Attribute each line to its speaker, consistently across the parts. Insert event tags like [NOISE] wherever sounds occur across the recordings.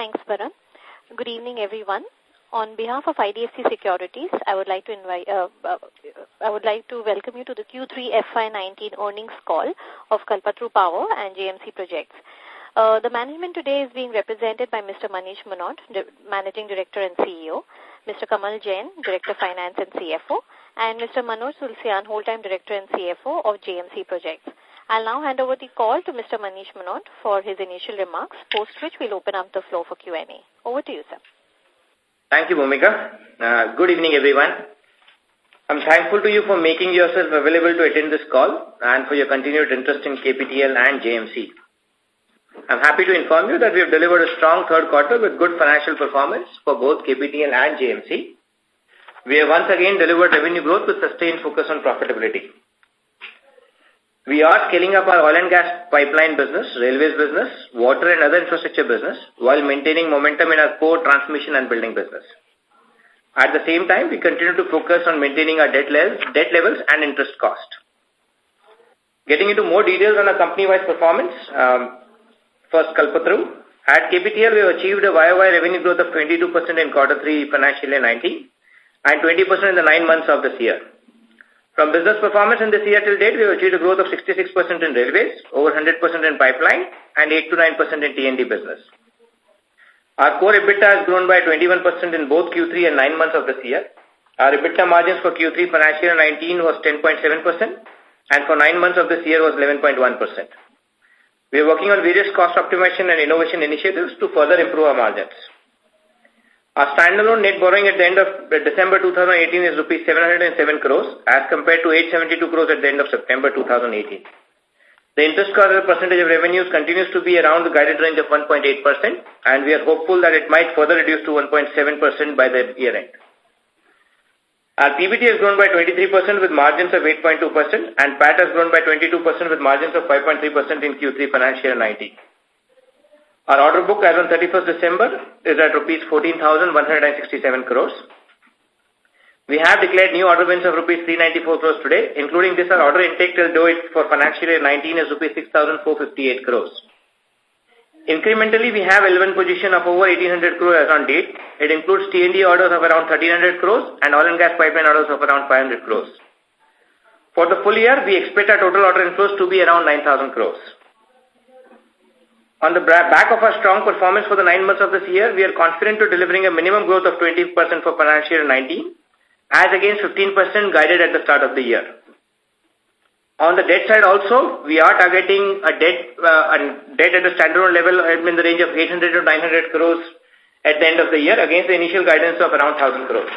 Speaker 1: Thanks, Varun. Good evening, everyone. On behalf of IDFC Securities, I would like to invite, uh, uh, I would like to welcome you to the Q3 FY19 earnings call of Kalpataru Power and JMC Projects. Uh, the management today is being represented by Mr. Manish Mohnot, Managing Director and CEO, Mr. Kamal Jain, Director Finance and CFO, and Mr. Manoj Tulsian, Whole-Time Director and CFO of JMC Projects. I'll now hand over the call to Mr. Manish Mohnot for his initial remarks, post which we'll open up the floor for Q&A. Over to you, sir.
Speaker 2: Thank you, Bhumika. Uh, good evening, everyone. I'm thankful to you for making yourself available to attend this call and for your continued interest in KPTL and JMC. I'm happy to inform you that we have delivered a strong third quarter with good financial performance for both KPTL and JMC. We have once again delivered revenue growth with sustained focus on profitability. We are scaling up our oil and gas pipeline business, railways business, water and other infrastructure business while maintaining momentum in our core transmission and building business. At the same time, we continue to focus on maintaining our debt levels, debt levels and interest cost. Getting into more details on our company-wide performance, um, first Kalpataru. At KPTL, we have achieved a YOY revenue growth of 22% in quarter 3 financial year 19 and 20% in the nine months of this year. From business performance in this year till date, we have achieved a growth of 66% in railways, over 100% in pipeline, and 8 to 9% in T&D business. Our core EBITDA has grown by 21% in both Q3 and 9 months of this year. Our EBITDA margins for Q3 financial year 19 was 10.7% and for 9 months of this year was 11.1%. We are working on various cost optimization and innovation initiatives to further improve our margins. Our standalone net borrowing at the end of December 2018 is rupees 707 crores as compared to 872 crores at the end of September 2018. The interest cost as a percentage of revenues continues to be around the guided range of 1.8% and we are hopeful that it might further reduce to 1.7% by the year end. Our PBT has grown by 23% with margins of 8.2% and PAT has grown by 22% with margins of 5.3% in Q3 financial year 19. Our order book as on 31st December is at rupees 14,167 crores. We have declared new order wins of rupees 394 crores today. Including this, our order intake till date for financial year 19 is rupees 6,458 crores. Incrementally, we have L1 position of over 1800 crores as on date. It includes T&D orders of around 1300 crores and oil and gas pipeline orders of around 500 crores. For the full year, we expect our total order inflows to be around 9,000 crores. On the back of our strong performance for the nine months of this year, we are confident to delivering a minimum growth of 20% for financial year 19, as against 15% guided at the start of the year. On the debt side also, we are targeting a debt, uh, a debt at a standalone level in the range of 800 to 900 crores at the end of the year against the initial guidance of around 1000 crores.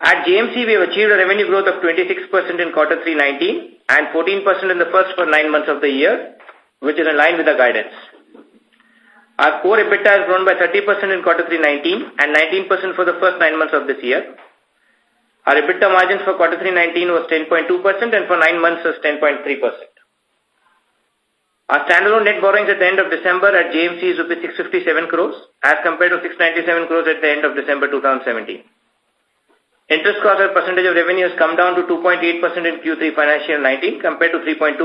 Speaker 2: At JMC, we have achieved a revenue growth of 26% in quarter 3 19 and 14% in the first for nine months of the year which is in line with the guidance. Our core EBITDA has grown by 30% in quarter 3 19 and 19% for the first nine months of this year. Our EBITDA margins for quarter 3 19 was 10.2% and for nine months was 10.3%. Our standalone net borrowings at the end of December at JMC is rupees 657 crores as compared to 697 crores at the end of December 2017. Interest cost as percentage of revenue has come down to 2.8% in Q3 financial 19 compared to 3.2%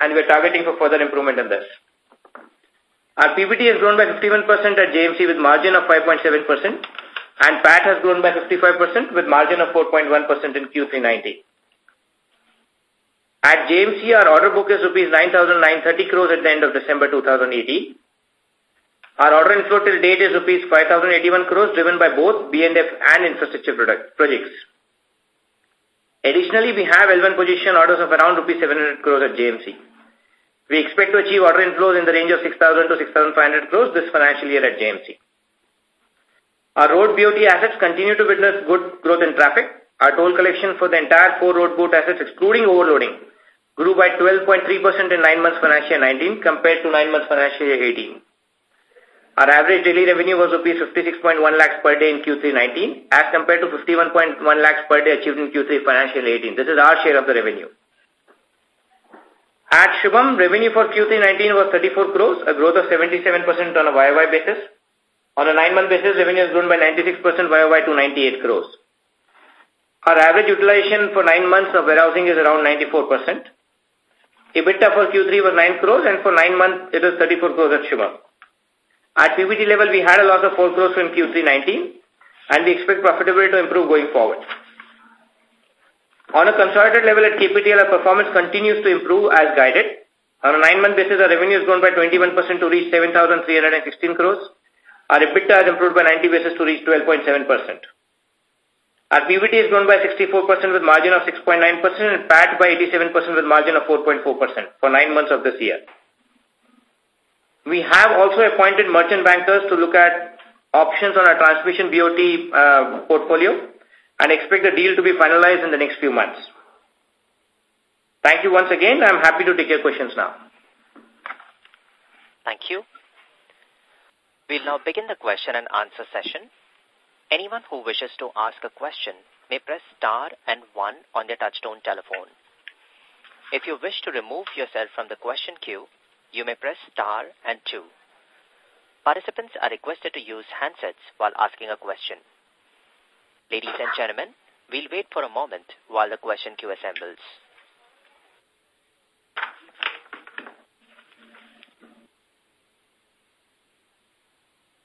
Speaker 2: and we are targeting for further improvement in this. Our PBT has grown by 51% at JMC with margin of 5.7% and PAT has grown by 55% with margin of 4.1% in Q3 19. At JMC, our order book is rupees 9,930 crores at the end of December 2018 our order inflow till date is rupees 5,081 crores driven by both B&F and infrastructure product, projects. Additionally, we have L1 position orders of around rupees 700 crores at JMC. We expect to achieve order inflows in the range of 6,000 to 6,500 crores this financial year at JMC. Our road BOT assets continue to witness good growth in traffic. Our toll collection for the entire four road BOT assets excluding overloading grew by 12.3% in 9 months financial year 19 compared to 9 months financial year 18. Our average daily revenue was rupees 56.1 lakhs per day in Q3 19 as compared to 51.1 lakhs per day achieved in Q3 financial 18. This is our share of the revenue. At Shubham, revenue for Q3 19 was 34 crores, a growth of 77% on a YOY basis. On a nine-month basis, revenue has grown by 96% YOY to 98 crores. Our average utilization for nine months of warehousing is around 94%. EBITDA for Q3 was 9 crores and for nine months it is 34 crores at Shubham. At PBT level, we had a loss of 4 crores in Q3 19, and we expect profitability to improve going forward. On a consolidated level at KPTL, our performance continues to improve as guided. On a nine-month basis, our revenue has grown by 21% to reach 7,316 crores. Our EBITDA has improved by 90 basis to reach 12.7%. Our PBT has grown by 64% with margin of 6.9% and PAT by 87% with margin of 4.4% for nine months of this year. We have also appointed merchant bankers to look at options on our transmission BOT uh, portfolio and expect the deal to be finalized in the next few months. Thank you once again. I'm happy to take your questions now.
Speaker 3: Thank you. We'll now begin the question and answer session. Anyone who wishes to ask a question may press star and one on their touchtone telephone. If you wish to remove yourself from the question queue, you may press star and two. Participants are requested to use handsets while asking a question. Ladies and gentlemen, we'll wait for a moment while the question queue assembles.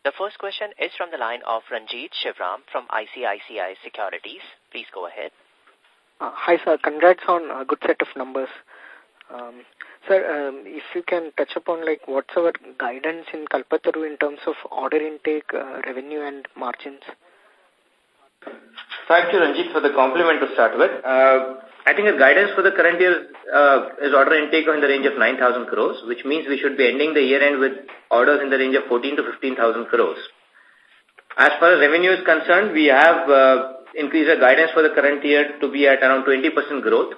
Speaker 3: The first question is from the line of Ranjit Shivram from ICICI Securities. Please go ahead.
Speaker 4: Uh, hi, sir. Congrats on a good set of numbers. Um, sir, um, if you can touch upon like what's our guidance in Kalpataru in terms of order intake, uh, revenue and margins?
Speaker 2: Thank you, Ranjit, for the compliment to start with. Uh, I think the guidance for the current year uh, is order intake in the range of 9,000 crores, which means we should be ending the year end with orders in the range of 14 to 15,000 crores. As far as revenue is concerned, we have uh, increased our guidance for the current year to be at around 20% growth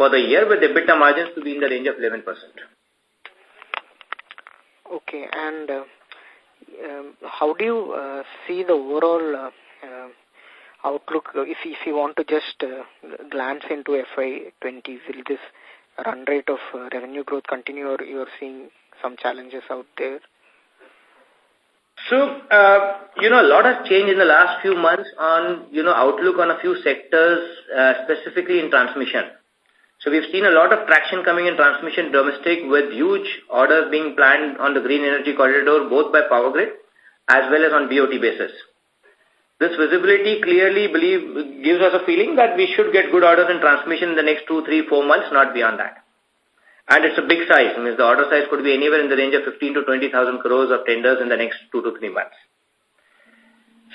Speaker 2: for the year with EBITDA margins to be in the range of 11%.
Speaker 4: Okay, and uh, um, how do you uh, see the overall uh, uh, outlook, if, if you want to just uh, glance into FY20, will this run rate of uh, revenue growth continue or you're seeing some challenges out there?
Speaker 2: So, uh, you know, a lot has changed in the last few months on, you know, outlook on a few sectors, uh, specifically in transmission. So we've seen a lot of traction coming in transmission domestic with huge orders being planned on the green energy corridor, both by Power Grid as well as on BOT basis. This visibility clearly believe, gives us a feeling that we should get good orders in transmission in the next two, three, four months, not beyond that. And it's a big size. I mean, the order size could be anywhere in the range of 15 to 20,000 crores of tenders in the next two to three months.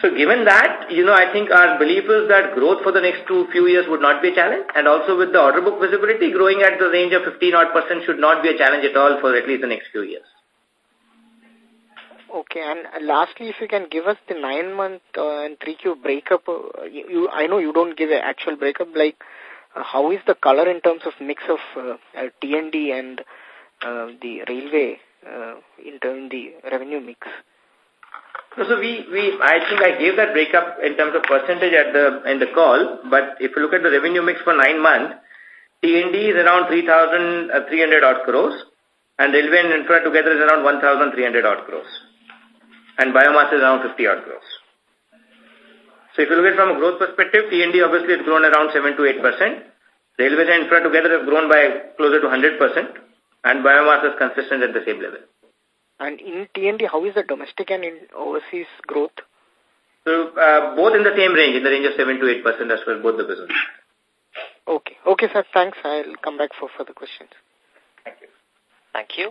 Speaker 2: So given that, you know, I think our belief is that growth for the next two few years would not be a challenge. And also with the order book visibility, growing at the range of 15 odd percent should not be a challenge at all for at least the next few years.
Speaker 4: Okay, and lastly, if you can give us the nine-month uh, and three-Q breakup, uh, you, I know you don't give an actual breakup, like uh, how is the color in terms of mix of uh, uh, T&D and uh, the railway uh, in terms of the revenue mix?
Speaker 2: So we, we, I think I gave that breakup in terms of percentage at the, in the call, but if you look at the revenue mix for nine months, T&D is around 3,300 odd crores, and railway and infra together is around 1,300 odd crores and biomass is around 50 odd crores. So if you look at it from a growth perspective, T&D obviously has grown around 7 to 8%. Railways and infra together have grown by closer to 100%, and biomass is consistent at the same level.
Speaker 4: And in T&D, how is the domestic and in overseas growth?
Speaker 2: So uh, both in the same range, in the range of 7 to 8% as for both the business.
Speaker 4: Okay. Okay, sir. Thanks. I'll come back for further questions.
Speaker 2: Thank you.
Speaker 3: Thank you.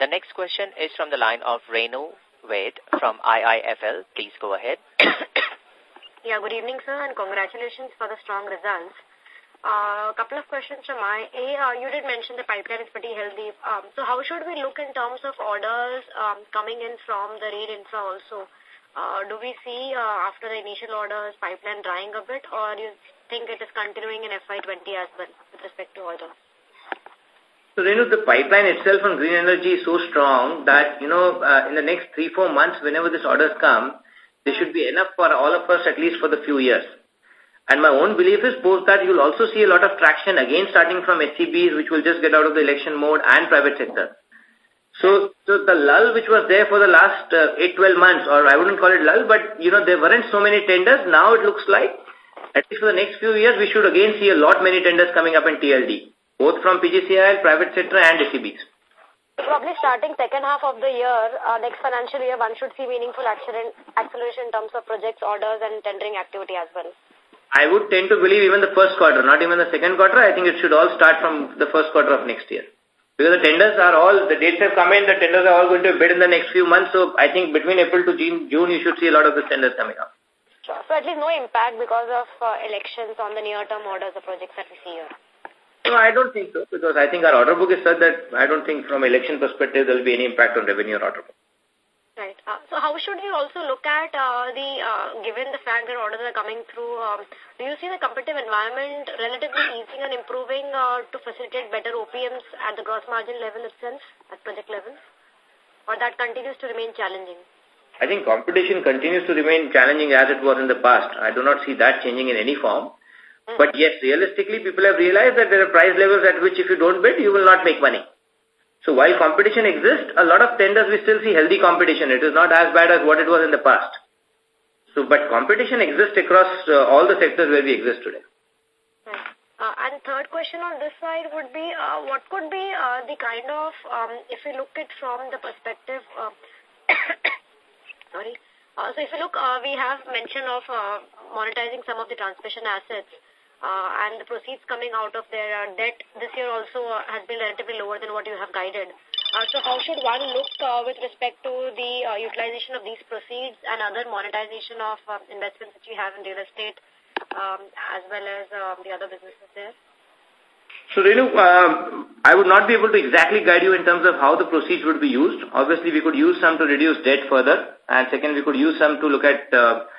Speaker 3: The next question is from the line of Renu Ved from IIFL. Please go ahead. [COUGHS]
Speaker 5: yeah, good evening, sir, and congratulations for the strong results. A uh, couple of questions from my A, uh, you did mention the pipeline is pretty healthy. Um, so how should we look in terms of orders um, coming in from the rail infra also? Uh, do we see uh, after the initial orders pipeline drying a bit or you think it is continuing in FY20 as well with respect to orders?
Speaker 2: So, know, the pipeline itself on green energy is so strong that, you know, uh, in the next three, four months, whenever these orders come, they should be enough for all of us at least for the few years. And my own belief is post that you'll also see a lot of traction again starting from SEBs which will just get out of the election mode and private sector. So, so the lull which was there for the last uh, 8, 12 months or I wouldn't call it lull but you know there weren't so many tenders. Now it looks like at least for the next few years we should again see a lot many tenders coming up in T&D both from PGCIL, private sector and SEBs.
Speaker 5: Probably starting second half of the year, uh, next financial year, one should see meaningful acceleration in terms of projects, orders, and tendering activity as well.
Speaker 2: I would tend to believe even the first quarter, not even the second quarter. I think it should all start from the first quarter of next year. Because the tenders are all, the dates have come in, the tenders are all going to bid in the next few months. So I think between April to June, June you should see a lot of the tenders coming up.
Speaker 5: Sure. So at least no impact because of uh, elections on the near-term orders, the projects that we see here.
Speaker 2: No, I don't think so, because I think our order book is such that I don't think from election perspective there will be any impact on revenue or order book.
Speaker 5: Right. Uh, so how should we also look at uh, the, uh, given the fact that orders are coming through, um, do you see the competitive environment relatively easing and improving uh, to facilitate better OPMs at the gross margin level itself, at project levels? Or that continues to remain challenging?
Speaker 2: I think competition continues to remain challenging as it was in the past. I do not see that changing in any form. But yes, realistically, people have realized that there are price levels at which if you don't bid, you will not make money. So while competition exists, a lot of tenders we still see healthy competition. It is not as bad as what it was in the past. So, but competition exists across uh, all the sectors where we exist today.
Speaker 5: Uh, and third question on this side would be, uh, what could be uh, the kind of, um, if we look at from the perspective, [COUGHS] sorry, so if you look, we have mention of monetizing some of the transmission assets uh, and the proceeds coming out of their uh, debt this year also uh, has been relatively lower than what you have guided. Uh, so how should one look uh, with respect to the uh, utilization of these proceeds and other monetization of uh, investments that you have in real estate um, as well as uh, the other businesses there?
Speaker 2: So, Renu, uh, I would not be able to exactly guide you in terms of how the proceeds would be used. Obviously, we could use some to reduce debt further. And second, we could use some to look at uh,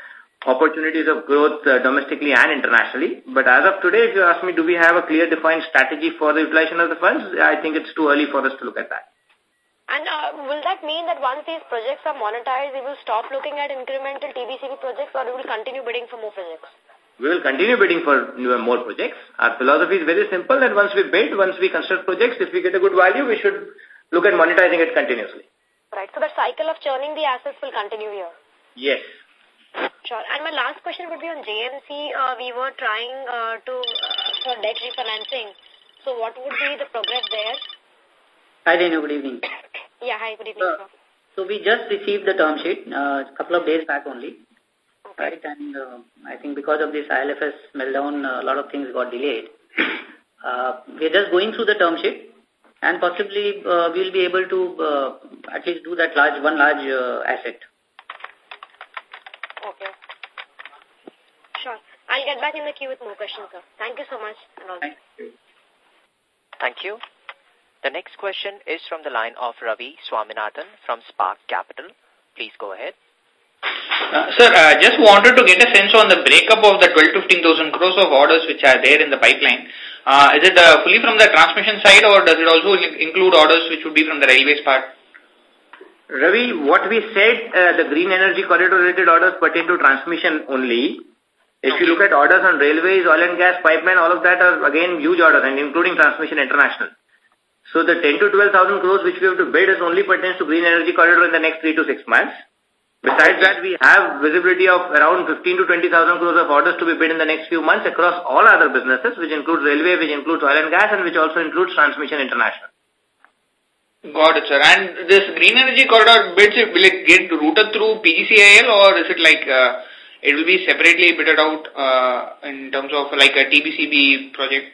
Speaker 2: opportunities of growth uh, domestically and internationally. But as of today, if you ask me, do we have a clear defined strategy for the utilization of the funds? I think it's too early for us to look at that.
Speaker 5: And uh, will that mean that once these projects are monetized, we will stop looking at incremental TBCB projects or we will continue bidding for more projects?
Speaker 2: We will continue bidding for more projects. Our philosophy is very simple that once we bid, once we construct projects, if we get a good value, we should look at monetizing it continuously.
Speaker 5: Right. So that cycle of churning the assets will continue here?
Speaker 2: Yes.
Speaker 5: Sure. And my last question would be on JMC. Uh, we were trying uh, to uh, for debt refinancing. So what would be the progress there?
Speaker 6: Hi, Renu. Good evening. [COUGHS]
Speaker 5: yeah, hi. Good evening,
Speaker 6: uh, So we just received the term sheet uh, a couple of days back only. Okay. Right, and uh, I think because of this IL&FS meltdown, a lot of things got delayed. [COUGHS] Uh, we're just going through the term sheet and possibly uh, we'll be able to uh, at least do that large one large uh, asset.
Speaker 5: Okay. Sure. I'll get back in the queue with more questions, sir. Thank you so much. And all
Speaker 6: Thank you.
Speaker 3: Thank you. The next question is from the line of Ravi Swaminathan from Spark Capital. Please go ahead.
Speaker 7: Uh, sir, I uh, just wanted to get a sense on the breakup of the 12 15,000 crores of orders which are there in the pipeline. Uh, is it uh, fully from the transmission side or does it also include orders which would be from the railways part?
Speaker 2: Ravi, what we said, uh, the green energy corridor related orders pertain to transmission only. If you look at orders on railways, oil and gas, pipeline, all of that are again huge orders and including transmission international. So the 10 to 12,000 crores which we have to bid is only pertains to green energy corridor in the next three to six months. Besides that, we have visibility of around 15 to 20,000 crores of orders to be bid in the next few months across all other businesses, which includes railway, which includes oil and gas, and which also includes transmission international.
Speaker 7: Got it, sir. And this green energy corridor bids, will it get routed through PGCIL or is it like uh, it will be separately bidded out uh, in terms of like a TBCB project?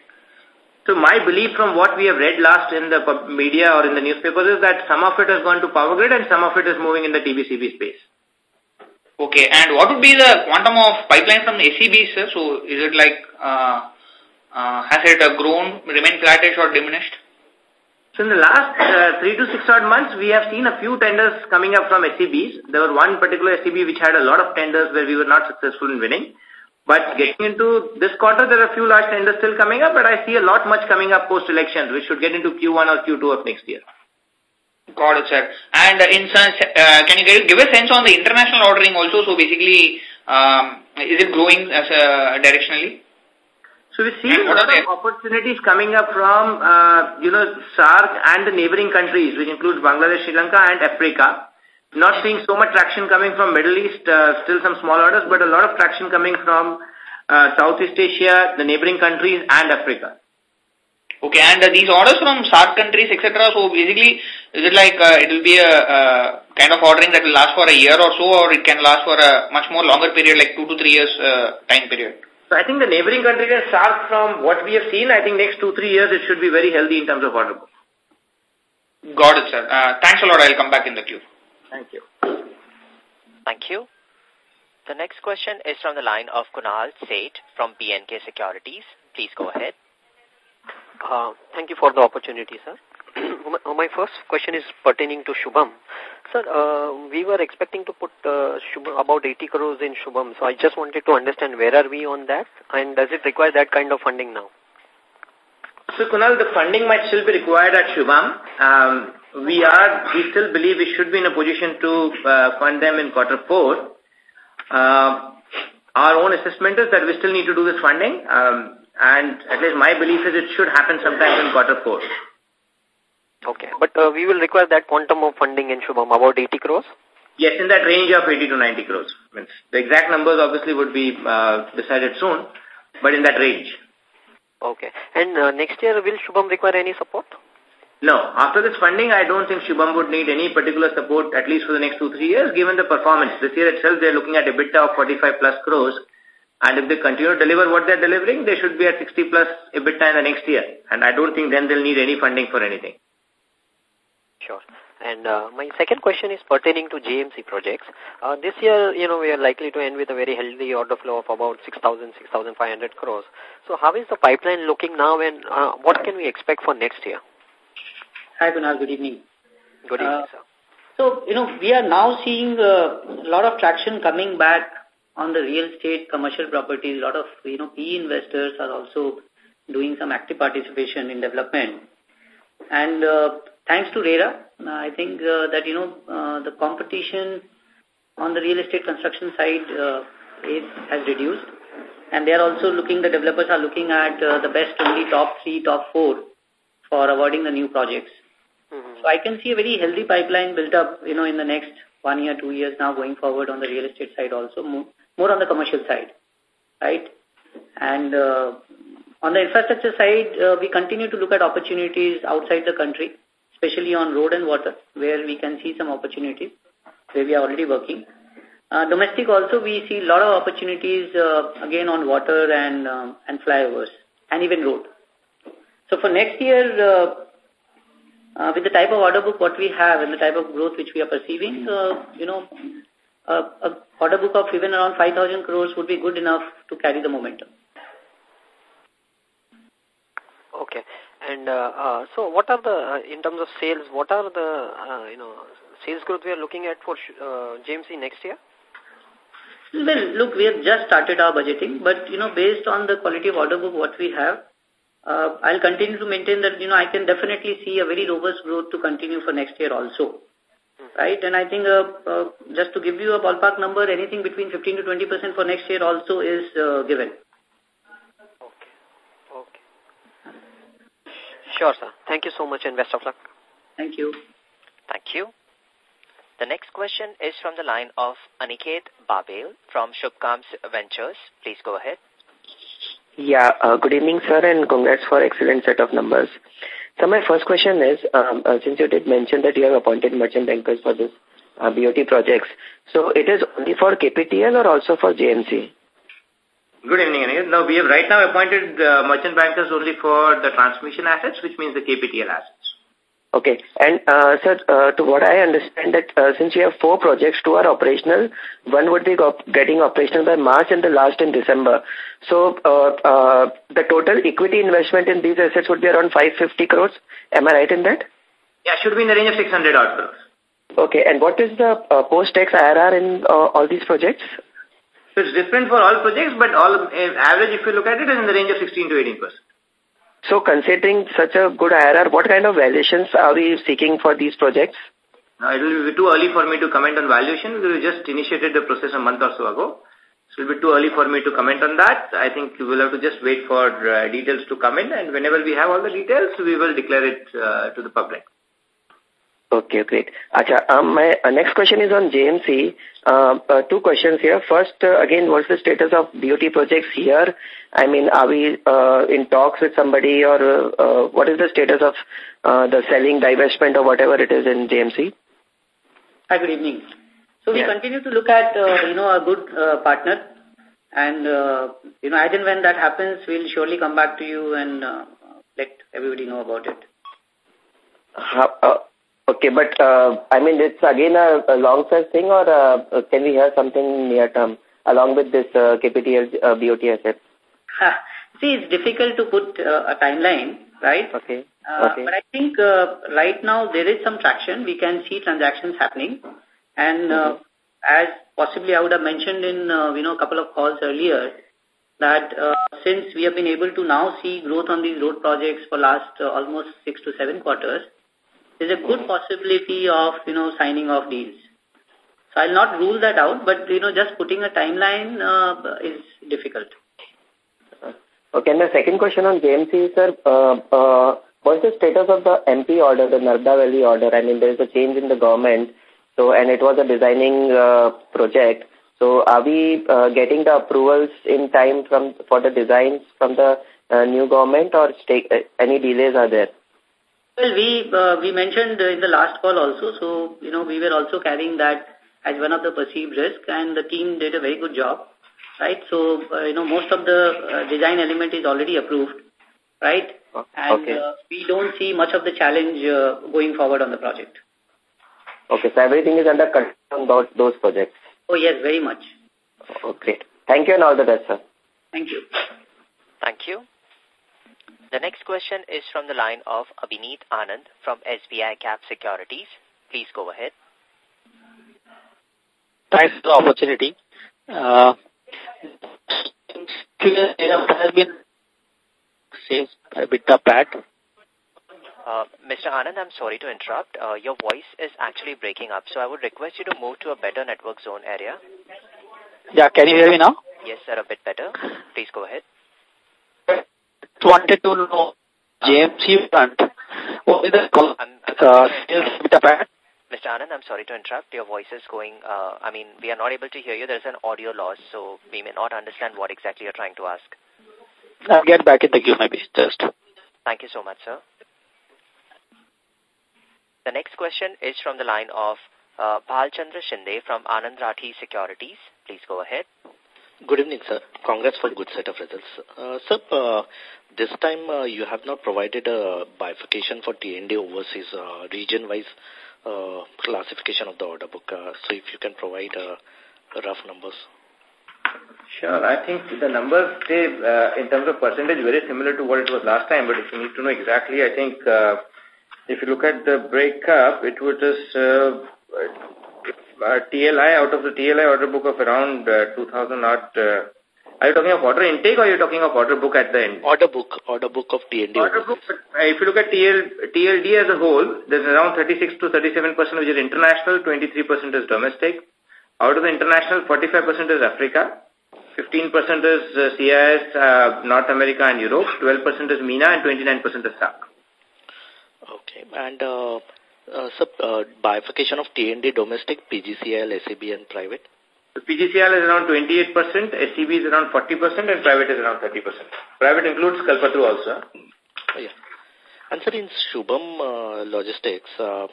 Speaker 2: So my belief from what we have read last in the media or in the newspapers is that some of it has gone to power grid and some of it is moving in the TBCB space.
Speaker 7: Okay, and what would be the quantum of pipeline from SEBs, sir? So is it like, uh, uh, has it grown, remained flattish or diminished?
Speaker 2: So in the last uh, three to six odd months, we have seen a few tenders coming up from SEBs. There was one particular SEB which had a lot of tenders where we were not successful in winning. But getting into this quarter, there are a few large tenders still coming up, but I see a lot much coming up post-elections, which should get into Q1 or Q2 of next year.
Speaker 7: Got it, sir. And in sense, uh, can you give a sense on the international ordering also? So basically, um, is it growing as a, directionally?
Speaker 2: So we see a lot of opportunities coming up from, uh, you know, SAARC and the neighboring countries, which includes Bangladesh, Sri Lanka and Africa. Not seeing so much traction coming from Middle East, uh, still some small orders, but a lot of traction coming from uh, Southeast Asia, the neighboring countries and Africa.
Speaker 7: Okay, and uh, these orders from SAARC countries, etc. So basically, is it like uh, it will be a uh, kind of ordering that will last for a year or so, or it can last for a much more longer period, like two to three years uh, time period?
Speaker 2: So I think the neighboring countries and SAARC, from what we have seen, I think next two three years it should be very healthy in terms of order book.
Speaker 7: Got it, sir. Uh, thanks a lot. I'll come back in the queue.
Speaker 2: Thank you.
Speaker 3: Thank you. The next question is from the line of Kunal Seth from B&K Securities. Please go ahead.
Speaker 8: Uh, thank you for the opportunity, sir. [CLEARS THROAT] my first question is pertaining to Shubham. Sir, uh, we were expecting to put uh, about 80 crores in Shubham, so I just wanted to understand where are we on that and does it require that kind of funding now?
Speaker 2: So, Kunal, the funding might still be required at Shubham. Um, we are, we still believe we should be in a position to uh, fund them in quarter four. Uh, our own assessment is that we still need to do this funding. Um, and at least my belief is it should happen sometime in quarter four.
Speaker 8: Okay, but uh, we will require that quantum of funding in Shubham, about 80 crores?
Speaker 2: Yes, in that range of 80 to 90 crores. The exact numbers obviously would be uh, decided soon, but in that range.
Speaker 8: Okay. And uh, next year, will Shubham require any support?
Speaker 2: No. After this funding, I don't think Shubham would need any particular support, at least for the next two, three years, given the performance. This year itself, they're looking at a EBITDA of 45 plus crores. And if they continue to deliver what they're delivering, they should be at 60 plus EBITDA in the next year. And I don't think then they'll need any funding for anything.
Speaker 8: Sure. And uh, my second question is pertaining to JMC projects. Uh, this year, you know, we are likely to end with a very healthy order flow of about 6,000, 6,500 crores. So how is the pipeline looking now and uh, what can we expect for next year?
Speaker 6: Hi, Kunal. Good evening.
Speaker 8: Good evening, sir.
Speaker 6: So, you know, we are now seeing a lot of traction coming back on the real estate, commercial properties, a lot of, you know, PE investors are also doing some active participation in development. And uh, thanks to RERA, I think uh, that, you know, uh, the competition on the real estate construction side uh, is, has reduced. And they are also looking, the developers are looking at uh, the best only top three, top four for awarding the new projects. Mm -hmm. So I can see a very healthy pipeline built up, you know, in the next one year, two years now going forward on the real estate side also more, more on the commercial side, right? And uh, on the infrastructure side, uh, we continue to look at opportunities outside the country, especially on road and water, where we can see some opportunities, where we are already working. Uh, domestic also, we see a lot of opportunities, uh, again, on water and, um, and flyovers, and even road. So for next year, uh, uh, with the type of order book what we have and the type of growth which we are perceiving, uh, you know, uh, a order book of even around 5,000 crores would be good enough to carry the momentum.
Speaker 8: Okay. And uh, uh, so what are the, uh, in terms of sales, what are the, uh, you know, sales growth we are looking at for uh, JMC next year?
Speaker 6: Well, look, we have just started our budgeting, but, you know, based on the quality of order book what we have, uh, I'll continue to maintain that, you know, I can definitely see a very robust growth to continue for next year also right? And I think uh, uh, just to give you a ballpark number, anything between 15 to 20 percent for next year also is uh, given.
Speaker 8: Okay. Okay. Sure, sir. Thank you so much and best of luck.
Speaker 6: Thank you.
Speaker 3: Thank you. The next question is from the line of Aniket Babel from Shubkams Ventures. Please go ahead.
Speaker 9: Yeah, uh, good evening, sir, and congrats for excellent set of numbers. So my first question is, um, uh, since you did mention that you have appointed merchant bankers for this uh, BOT projects, so it is only for KPTL or also for JMC?
Speaker 2: Good evening, Anil. No, we have right now appointed uh, merchant bankers only for the transmission assets, which means the KPTL assets.
Speaker 9: Okay. And, uh, sir, uh, to what I understand that uh, since you have four projects, two are operational, one would be getting operational by March and the last in December. So, uh, uh, the total equity investment in these assets would be around 550 crores. Am I right in that?
Speaker 2: Yeah, should be in the range of 600 odd crores.
Speaker 9: Okay. And what is the uh, post-tax IRR in uh, all these projects?
Speaker 2: So it's different for all projects, but all uh, average, if you look at it, is in the range of 16 to 18 percent.
Speaker 9: So considering such a good IRR, what kind of valuations are we seeking for these projects?
Speaker 2: It will be too early for me to comment on valuation. We just initiated the process a month or so ago. So it will be too early for me to comment on that. I think we'll have to just wait for uh, details to come in and whenever we have all the details, we will declare it uh, to the public.
Speaker 9: Okay, great. Acha, um, my uh, next question is on JMC. Uh, uh, two questions here. First, uh, again, what's the status of BOT projects here? I mean, are we uh, in talks with somebody or uh, uh, what is the status of uh, the selling, divestment or whatever it is in JMC?
Speaker 6: Hi, good evening. So we continue to look at, uh, you know, a good uh, partner. And, uh, you know, as and when that happens, we'll surely come back to you and uh, let everybody know about it.
Speaker 9: How, okay, but uh, I mean, it's again a, a long-term thing or uh, can we hear something near-term along with this uh, KPTL uh, BOT asset?
Speaker 6: See, it's difficult to put uh, a timeline, right?
Speaker 9: Okay.
Speaker 6: Uh,
Speaker 9: okay.
Speaker 6: But I think uh, right now there is some traction. We can see transactions happening. And uh, as possibly I would have mentioned in, uh, you know, a couple of calls earlier, that uh, since we have been able to now see growth on these road projects for last uh, almost six to seven quarters, there's a good possibility of, you know, signing of deals. So I'll not rule that out, but, you know, just putting a timeline uh, is difficult.
Speaker 9: Okay, and the second question on JMC, sir, uh, uh, what's the status of the MP order, the Narmada Valley order? I mean, there is a change in the government, so and it was a designing uh, project. So are we uh, getting the approvals in time from for the designs from the uh, new government or stay, uh, any delays are there?
Speaker 6: Well, we uh, we mentioned in the last call also, so, you know, we were also carrying that as one of the perceived risk and the team did a very good job, right? So, uh, you know, most of the uh, design element is already approved, right? And
Speaker 9: okay.
Speaker 6: uh, we don't see much of the challenge uh, going forward on the project.
Speaker 9: Okay, so everything is under control on those, those projects.
Speaker 6: Oh, yes, very much.
Speaker 9: Oh, great. Thank you and all the best, sir.
Speaker 6: Thank you.
Speaker 3: Thank you. The next question is from the line of Abhineet Anand from SBI Cap Securities. Please go ahead.
Speaker 10: Thanks for the opportunity. Uh, has been sales a bit of that.
Speaker 3: Uh, Mr. Anand, I'm sorry to interrupt. Uh, your voice is actually breaking up, so I would request you to move to a better network zone area.
Speaker 10: Yeah, can you hear me now?
Speaker 3: Yes, sir, a bit better. Please go ahead.
Speaker 10: Wanted to know JMC front. What is the uh, sales bit of that?
Speaker 3: Mr. Anand, I'm sorry to interrupt. Your voice is going, uh, I mean, we are not able to hear you. There's an audio loss, so we may not understand what exactly you're trying to ask.
Speaker 10: I'll get back in the queue maybe, just.
Speaker 3: Thank you so much, sir. The next question is from the line of uh, Bhalchandra Shinde from Anand Rathi Securities. Please go ahead.
Speaker 11: Good evening, sir. Congrats for a good set of results. Uh, sir, uh, this time uh, you have not provided a bifurcation for T&D overseas uh, region-wise uh, classification of the order book. Uh, so if you can provide uh, rough numbers.
Speaker 2: Sure. I think the numbers, say, uh, in terms of percentage, very similar to what it was last time. But if you need to know exactly, I think uh, if you look at the breakup, it would just uh, uh, TLI out of the TLI order book of around uh, 2000 odd. Uh, are you talking of order intake or are you talking of order book at the end?
Speaker 11: Order book, order book of T&D.
Speaker 2: Order book, uh, if you look at TL, T&D as a whole, there's around 36 to 37 percent which is international, 23 percent is domestic. Out of the international, 45 percent is Africa, 15 percent is uh, CIS, uh, North America and Europe, 12 percent is MENA and 29 percent is SAARC.
Speaker 11: Okay. And uh, uh, sub, uh, bifurcation of T&D domestic, PGCIL, SEB and private?
Speaker 2: The PGCIL is around 28%, SEB is around 40%, and private is around 30%. Private includes Kalpataru also.
Speaker 11: Yeah. And sir, in Shubham uh, Logistics, uh,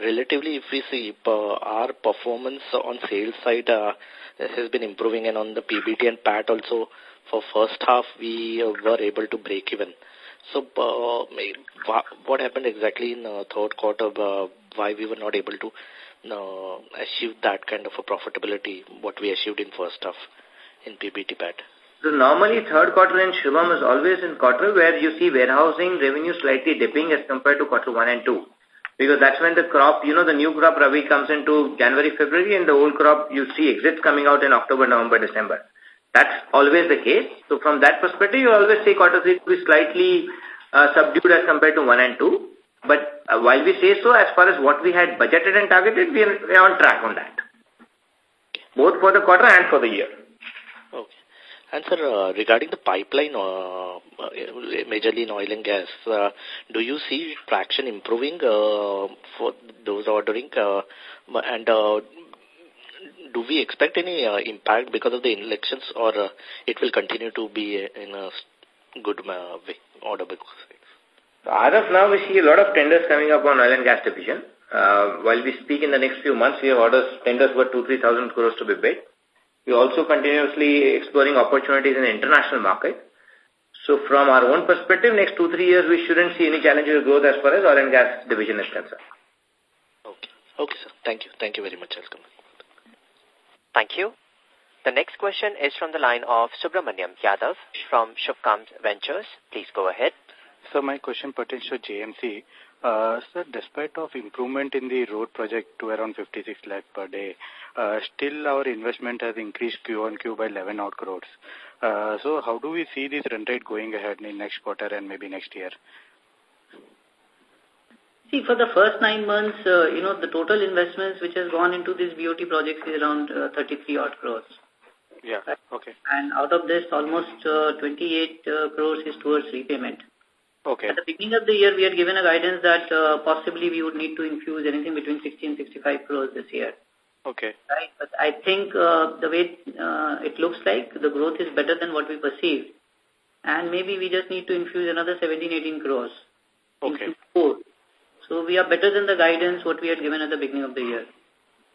Speaker 11: relatively if we see uh, our performance on sales side uh, has been improving and on the PBT and PAT also for first half we uh, were able to break even. So uh, what happened exactly in uh, third quarter, uh, why we were not able to uh, achieve that kind of a profitability, what we achieved in first half in PBT PAT?
Speaker 2: So normally third quarter in Shubham is always in quarter where you see warehousing revenue slightly dipping as compared to quarter one and two. Because that's when the crop, you know, the new crop Rabi comes into January, February and the old crop you see exits coming out in October, November, December. That's always the case. So from that perspective, you always say quarter three to be slightly uh, subdued as compared to one and two. But uh, while we say so, as far as what we had budgeted and targeted, we are, we are on track on that. Both for the quarter and for the year.
Speaker 11: Okay. And sir, uh, regarding the pipeline, uh, uh, majorly in oil and gas, uh, do you see traction improving uh, for those ordering? Uh, and uh, do we expect any uh, impact because of the elections or uh, it will continue to be in a good uh, way, order?
Speaker 2: As of now, we see a lot of tenders coming up on oil and gas division. Uh, while we speak in the next few months, we have orders, tenders worth 2-3,000 crores to be bid. We are also continuously exploring opportunities in the international market. So from our own perspective, next two, three years, we shouldn't see any challenges of growth as far as oil and gas division is concerned.
Speaker 11: Okay. Okay, sir. Thank you. Thank you very much. Welcome.
Speaker 3: Thank you. The next question is from the line of Subramaniam Yadav from Shubhkam Ventures. Please go ahead.
Speaker 12: So my question pertains to JMC. Uh, sir, despite of improvement in the road project to around 56 lakh per day, uh, still our investment has increased Q on Q by 11 odd crores. Uh, so how do we see this run rate going ahead in next quarter and maybe next year?
Speaker 6: See, for the first nine months, uh, you know, the total investments which has gone into these BOT projects is around uh, 33 odd crores.
Speaker 12: Yeah, okay.
Speaker 6: And out of this, almost uh, 28 uh, crores is towards repayment.
Speaker 12: Okay.
Speaker 6: At the beginning of the year, we had given a guidance that uh, possibly we would need to infuse anything between 60 and 65 crores this year.
Speaker 12: Okay.
Speaker 6: Right, but I think uh, the way uh, it looks like the growth is better than what we perceived. And maybe we just need to infuse another 17, 18 crores.
Speaker 12: Okay.
Speaker 6: So we are better than the guidance what we had given at the beginning of the year.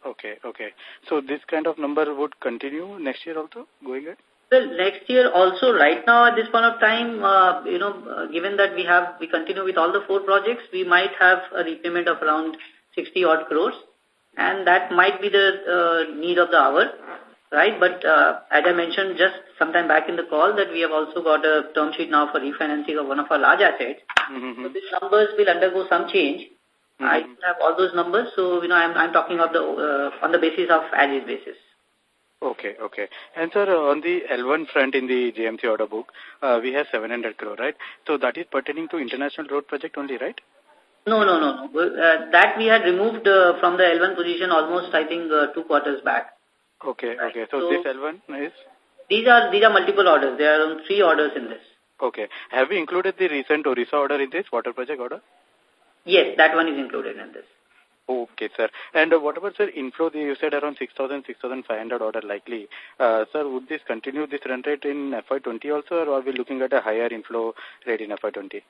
Speaker 12: Okay, okay. So this kind of number would continue next year also, going ahead?
Speaker 6: Well, next year also, right now at this point of time, uh, you know, uh, given that we have, we continue with all the four projects, we might have a repayment of around 60 odd crores. And that might be the uh, need of the hour, right? But uh, as I mentioned just sometime back in the call that we have also got a term sheet now for refinancing of one of our large assets.
Speaker 12: Mm -hmm.
Speaker 6: So these numbers will undergo some change. Mm -hmm. I have all those numbers, so you know I'm I'm talking of the uh, on the basis of as is basis.
Speaker 12: Okay, okay. And sir, uh, on the L1 front in the JMC order book, uh, we have 700 crore, right? So that is pertaining to international road project only, right?
Speaker 6: No, no, no, no. Uh, that we had removed uh, from the L1 position almost, I think, uh, two quarters back.
Speaker 12: Okay, right. okay. So, so, this L1 is?
Speaker 6: These are these are multiple orders. There are three orders in this.
Speaker 12: Okay. Have we included the recent Orissa order in this water project order?
Speaker 6: Yes, that one is included in this.
Speaker 12: Okay, sir. And uh, what about, sir, inflow, you said around 6,000, 6,500 order likely. Uh, sir, would this continue this run rate in FY20 also, or are we looking at a higher inflow rate in FY20?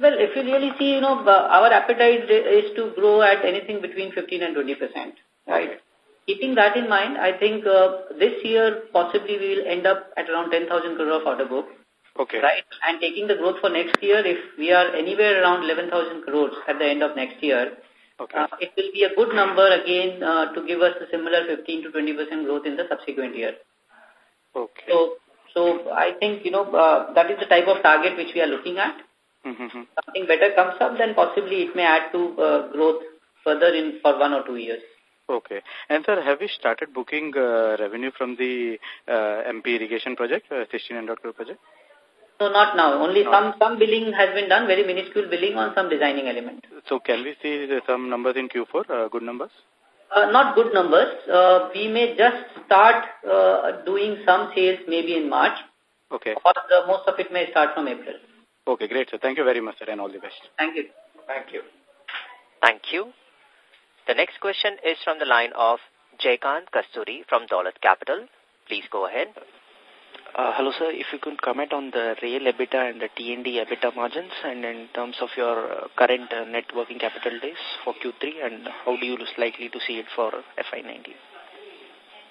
Speaker 6: Well, if you really see, you know, our appetite is to grow at anything between 15 and 20 percent, right? Okay. Keeping that in mind, I think uh, this year possibly we will end up at around 10,000 crore of order book.
Speaker 12: Okay.
Speaker 6: Right? And taking the growth for next year, if we are anywhere around 11,000 crores at the end of next year,
Speaker 12: okay.
Speaker 6: Uh, it will be a good number again uh, to give us a similar 15 to 20 percent growth in the subsequent year.
Speaker 12: Okay.
Speaker 6: So, so I think, you know, uh, that is the type of target which we are looking at.
Speaker 12: Mm -hmm.
Speaker 6: Something better comes up, then possibly it may add to uh, growth further in for one or two years.
Speaker 12: Okay. And sir, have you started booking uh, revenue from the uh, MP irrigation project, uh, 1600 crore project?
Speaker 6: No, not now. Only no. some some billing has been done, very minuscule billing on some designing element.
Speaker 12: So can we see some numbers in Q4, uh, good numbers?
Speaker 6: Uh, not good numbers. Uh, we may just start uh, doing some sales maybe in March.
Speaker 12: Okay.
Speaker 6: Or the, most of it may start from April.
Speaker 12: Okay, great, sir. Thank you very much, sir, and all the best.
Speaker 6: Thank you.
Speaker 2: Thank you.
Speaker 3: Thank you. The next question is from the line of Jaykant Kasturi from Dolat Capital. Please go ahead.
Speaker 13: Uh, hello, sir. If you could comment on the real EBITDA and the T&D EBITDA margins and in terms of your uh, current uh, net working capital days for Q3 and how do you look likely to see it for FY19?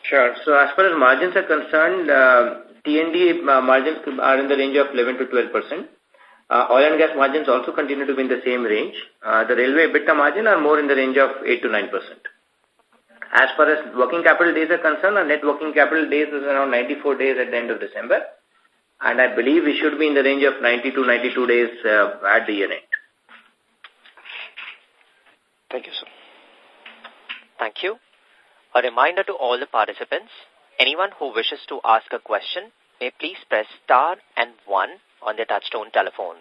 Speaker 2: Sure. So as far as margins are concerned, uh, T&D uh, margins are in the range of 11 to 12 percent. Uh, oil and gas margins also continue to be in the same range. Uh, the railway EBITDA margin are more in the range of 8 to 9 percent. As far as working capital days are concerned, our net working capital days is around 94 days at the end of December. And I believe we should be in the range of 90 to 92 days uh, at the year end.
Speaker 13: Thank you, sir.
Speaker 3: Thank you. A reminder to all the participants, anyone who wishes to ask a question may please press star and one on their touchtone telephone.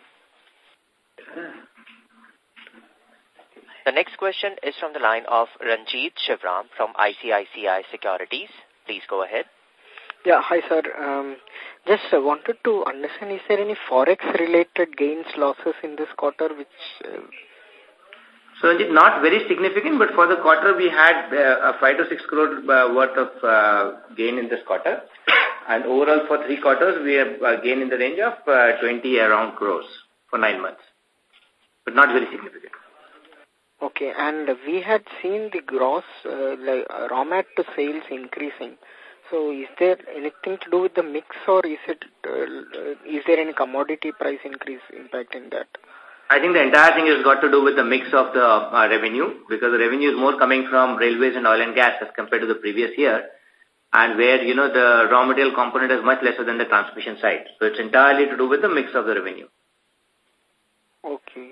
Speaker 3: The next question is from the line of Ranjit Shivram from ICICI Securities. Please go ahead.
Speaker 4: Yeah, hi sir. Um, just uh, wanted to understand, is there any forex-related gains, losses in this quarter which... Uh...
Speaker 2: So, not very significant, but for the quarter we had uh, a 5 to 6 crore uh, worth of uh, gain in this quarter. [COUGHS] And overall for three quarters, we have uh, gain in the range of uh, 20 around crores for nine months. But not very significant.
Speaker 4: Okay, and we had seen the gross uh, like, uh, raw mat to sales increasing. So is there anything to do with the mix or is it uh, is there any commodity price increase impacting that?
Speaker 2: I think the entire thing has got to do with the mix of the uh, revenue because the revenue is more coming from railways and oil and gas as compared to the previous year and where, you know, the raw material component is much lesser than the transmission side. So it's entirely to do with the mix of the revenue.
Speaker 4: Okay.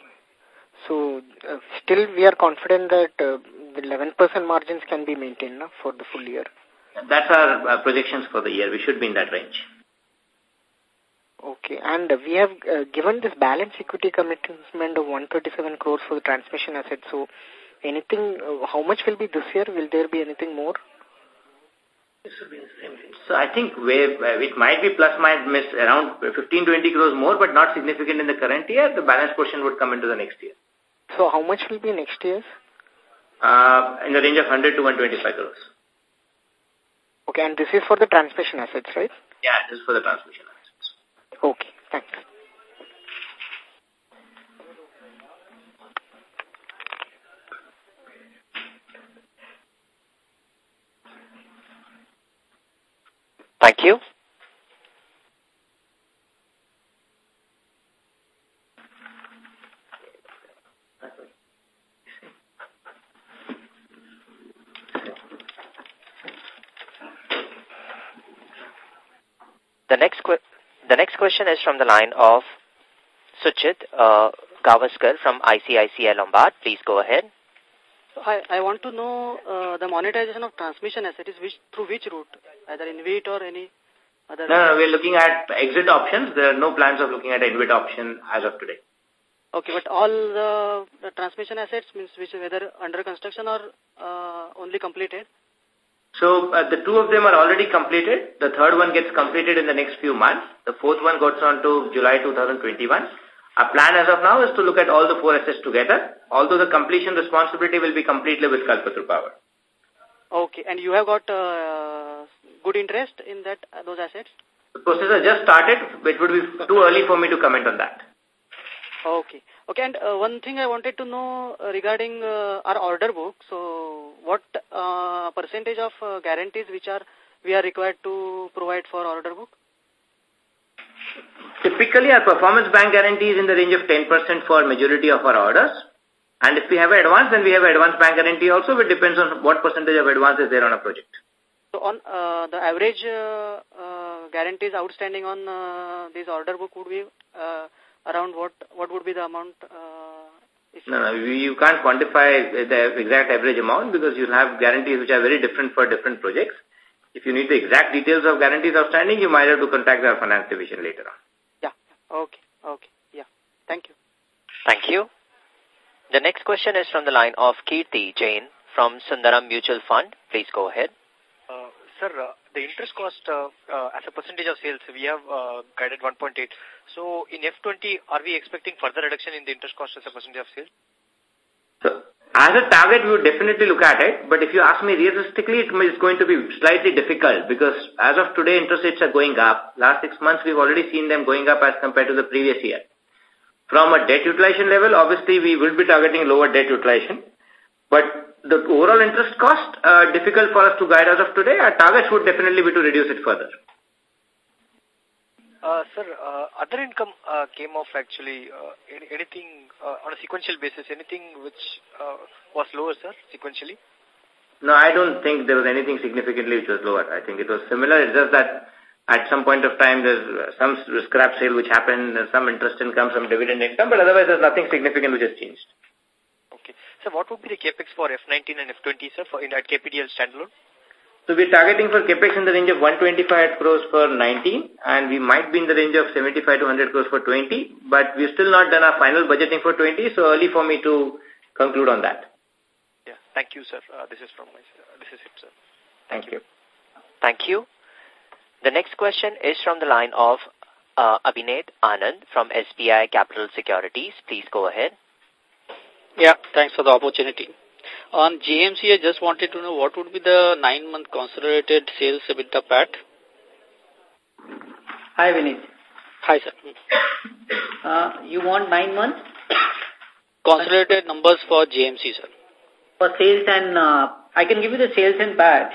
Speaker 4: So uh, still we are confident that uh, the 11% margins can be maintained no, for the full year.
Speaker 2: That's our uh, projections for the year. We should be in that range.
Speaker 4: Okay, and we have uh, given this balance equity commitment of 137 crores for the transmission asset. So, anything, uh, how much will be this year? Will there be anything more?
Speaker 2: So, I think we, uh, it might be plus minus around 15 20 crores more, but not significant in the current year. The balance portion would come into the next year.
Speaker 4: So, how much will be next year?
Speaker 2: Uh, in the range of 100 to 125 crores.
Speaker 4: Okay, and this is for the transmission assets, right?
Speaker 2: Yeah, this is for the transmission assets.
Speaker 4: Okay, thanks.
Speaker 3: Thank you. The next the next question is from the line of Suchit uh, Gavaskar from ICICI Lombard. Please go ahead.
Speaker 14: Hi, I want to know uh, the monetization of transmission assets which through which route, either InvIT or any other.
Speaker 2: No, no, we're looking at exit options. There are no plans of looking at InvIT option as of today.
Speaker 14: Okay, but all the, the transmission assets means which whether under construction or uh, only completed.
Speaker 2: So uh, the two of them are already completed. The third one gets completed in the next few months. The fourth one goes on to July 2021. Our plan as of now is to look at all the four assets together, although the completion responsibility will be completely with Kalpataru Power.
Speaker 14: Okay, and you have got uh, good interest in that uh, those assets?
Speaker 2: The process has just started. It would be too early for me to comment on that.
Speaker 14: Okay. Okay, and uh, one thing I wanted to know uh, regarding uh, our order book. So, what uh, percentage of uh, guarantees which are we are required to provide for order book?
Speaker 2: Typically, our performance bank guarantee is in the range of 10% for majority of our orders. And if we have advance, then we have advance bank guarantee also. It depends on what percentage of advance is there on a project.
Speaker 14: So, on uh, the average uh, uh, guarantees outstanding on uh, this order book would be uh, around what what would be the amount? Uh,
Speaker 2: no, no, you can't quantify the exact average amount because you will have guarantees which are very different for different projects. If you need the exact details of guarantees outstanding, you might have to contact our finance division later on.
Speaker 14: Yeah, okay, okay, yeah. Thank you.
Speaker 3: Thank you. The next question is from the line of Kirti Jain from Sundaram Mutual Fund. Please go ahead.
Speaker 8: Sir, uh, the interest cost uh, uh, as a percentage of sales, we have uh, guided 1.8. So in F20, are we expecting further reduction in the interest cost as a percentage of sales?
Speaker 2: So, as a target, we would definitely look at it. But if you ask me realistically, it is going to be slightly difficult because as of today, interest rates are going up. Last six months, we've already seen them going up as compared to the previous year. From a debt utilization level, obviously, we will be targeting lower debt utilization. But the overall interest cost, uh, difficult for us to guide as of today. Our targets would definitely be to reduce it further.
Speaker 8: Uh, sir, uh, other income uh, came off actually. Uh, anything uh, on a sequential basis, anything which uh, was lower, sir, sequentially?
Speaker 2: No, I don't think there was anything significantly which was lower. I think it was similar. It's just that at some point of time there's some scrap sale which happened, some interest income, some dividend income, but otherwise there's nothing significant which has changed.
Speaker 8: Okay. So what would be the capex for F19 and F20, sir, for in at KPTL standalone?
Speaker 2: So we're targeting for capex in the range of 125 crores for 19, and we might be in the range of 75 to 100 crores for 20, but we've still not done our final budgeting for 20, so early for me to conclude on that.
Speaker 8: Yeah. Thank you, sir. Uh, this is from my, uh, this is it, sir.
Speaker 2: Thank you.
Speaker 3: Thank you. The next question is from the line of uh, Abhineet Anand from SBI Capital Securities. Please go ahead.
Speaker 10: Yeah, thanks for the opportunity. On JMC, I just wanted to know what would be the nine-month consolidated sales EBITDA PAT?
Speaker 6: Hi, Vinit.
Speaker 10: Hi, sir.
Speaker 6: Uh, you want nine months?
Speaker 10: Consolidated numbers for JMC, sir.
Speaker 6: For sales and, uh, I can give you the sales and PAT.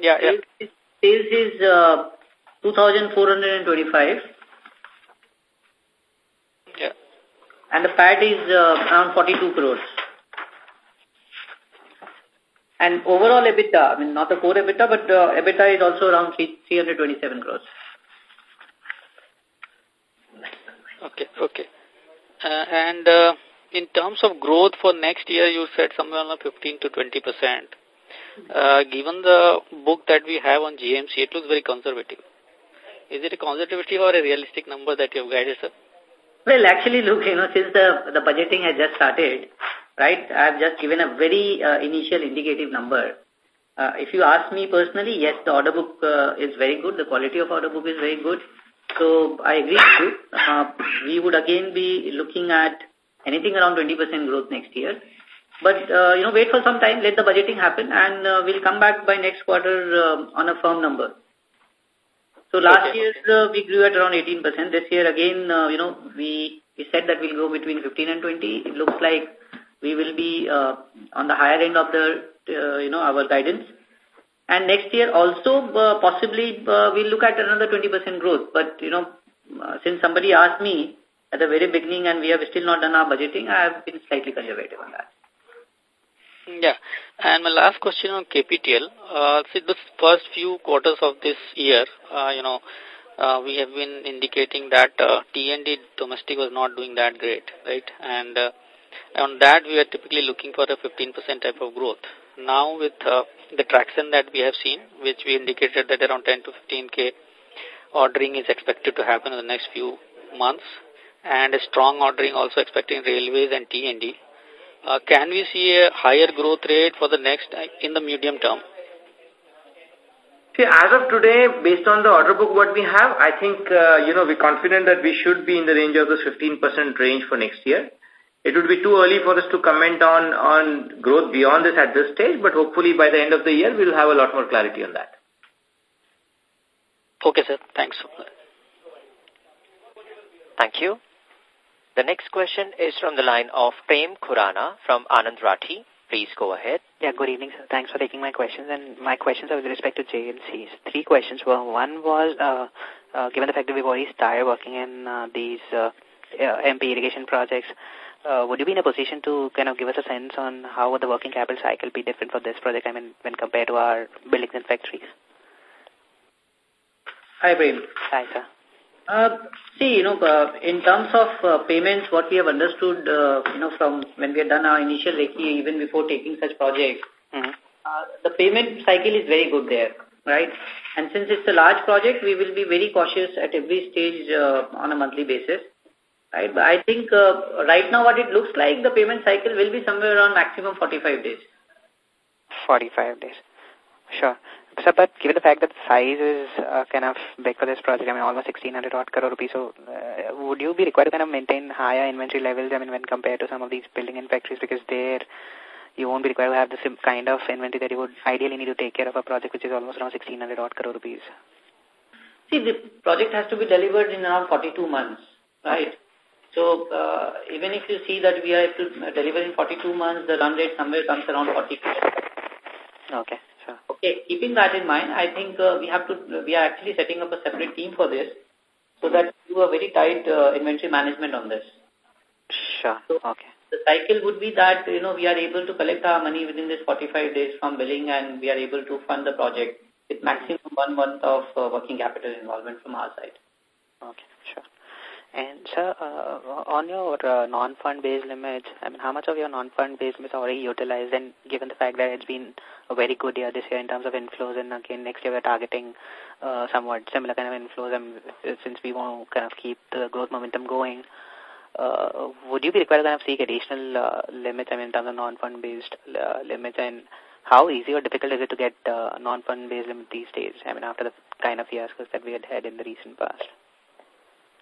Speaker 10: Yeah,
Speaker 6: sales
Speaker 10: yeah.
Speaker 6: Is, sales is uh, 2,425.
Speaker 10: Yeah.
Speaker 6: And the PAT is uh, around 42 crores. And overall EBITDA, I mean, not the core EBITDA, but uh, EBITDA is also around 327 crores.
Speaker 10: Okay, okay. Uh, and uh, in terms of growth for next year, you said somewhere around 15 to 20 percent. Uh, given the book that we have on JMC, it looks very conservative. Is it a conservative or a realistic number that you have guided, sir?
Speaker 6: Well, actually, look, you know, since the, the budgeting has just started, right, I have just given a very uh, initial indicative number. Uh, if you ask me personally, yes, the order book uh, is very good. The quality of order book is very good. So I agree with you. Uh, we would again be looking at anything around 20% growth next year. But, uh, you know, wait for some time, let the budgeting happen, and uh, we'll come back by next quarter uh, on a firm number. So last
Speaker 10: okay,
Speaker 6: year uh, we grew at around 18%. This year again, uh, you know, we, we said that we'll grow between 15 and 20. It looks like we will be uh, on the higher end of the, uh, you know, our guidance. And next year also uh, possibly uh, we'll look at another 20% growth. But, you know, uh, since somebody asked me at the very beginning and we have still not done our budgeting, I have been slightly conservative on that.
Speaker 10: Yeah. And my last question on KPTL. Uh, see, the first few quarters of this year, uh, you know, uh, we have been indicating that uh, T&D domestic was not doing that great, right? And uh, on that, we are typically looking for a 15% type of growth. Now, with uh, the traction that we have seen, which we indicated that around 10 to 15K ordering is expected to happen in the next few months, and a strong ordering also expecting railways and T&D, uh, can we see a higher growth rate for the next, uh, in the medium term?
Speaker 2: See, as of today, based on the order book what we have, I think, uh, you know, we're confident that we should be in the range of the 15% range for next year. It would be too early for us to comment on, on growth beyond this at this stage, but hopefully by the end of the year, we'll have a lot more clarity on that.
Speaker 10: Okay, sir. Thanks.
Speaker 3: Thank you. The next question is from the line of Prem Khurana from Anand Rathi. Please go ahead.
Speaker 15: Yeah, good evening, sir. Thanks for taking my questions. And my questions are with respect to JMCs. Three questions were, one was, uh, uh, given the fact that we've already started working in uh, these uh, uh MP irrigation projects, uh, would you be in a position to kind of give us a sense on how would the working capital cycle be different for this project, I mean, when compared to our buildings and factories?
Speaker 6: Hi, Prem.
Speaker 15: Hi, sir.
Speaker 6: Uh, see, you know, uh, in terms of uh, payments, what we have understood, uh, you know, from when we had done our initial recce, even before taking such projects,
Speaker 15: mm -hmm.
Speaker 6: uh, the payment cycle is very good there, right? And since it's a large project, we will be very cautious at every stage uh, on a monthly basis, right? But I think uh, right now what it looks like, the payment cycle will be somewhere around maximum 45 days.
Speaker 15: 45 days. Sure. So, but given the fact that the size is uh, kind of big for this project, I mean, almost 1600 odd crore rupees, so uh, would you be required to kind of maintain higher inventory levels, I mean, when compared to some of these building and factories, because there you won't be required to have the same kind of inventory that you would ideally need to take care of a project which is almost around 1600 odd crore rupees?
Speaker 6: See, the project has to be delivered in around 42 months, right? So, uh, even if you see that we are able to deliver in 42 months, the run rate somewhere comes around 40
Speaker 15: Okay.
Speaker 6: Okay, keeping that in mind, I think uh, we have to, we are actually setting up a separate team for this so that we do a very tight uh, inventory management on this.
Speaker 15: Sure,
Speaker 6: so
Speaker 15: okay.
Speaker 6: The cycle would be that, you know, we are able to collect our money within this 45 days from billing and we are able to fund the project with maximum one month of uh, working capital involvement from our side.
Speaker 15: Okay, sure. And sir, uh, on your uh, non-fund based limits, I mean, how much of your non-fund based limits are already utilized? And given the fact that it's been a very good year this year in terms of inflows, and again next year we're targeting uh, somewhat similar kind of inflows, and since we want to kind of keep the growth momentum going, uh, would you be required to kind of seek additional uh, limits? I mean, in terms of non-fund based uh, limits, and how easy or difficult is it to get uh, non-fund based limit these days? I mean, after the kind of fiascos that we had had in the recent past.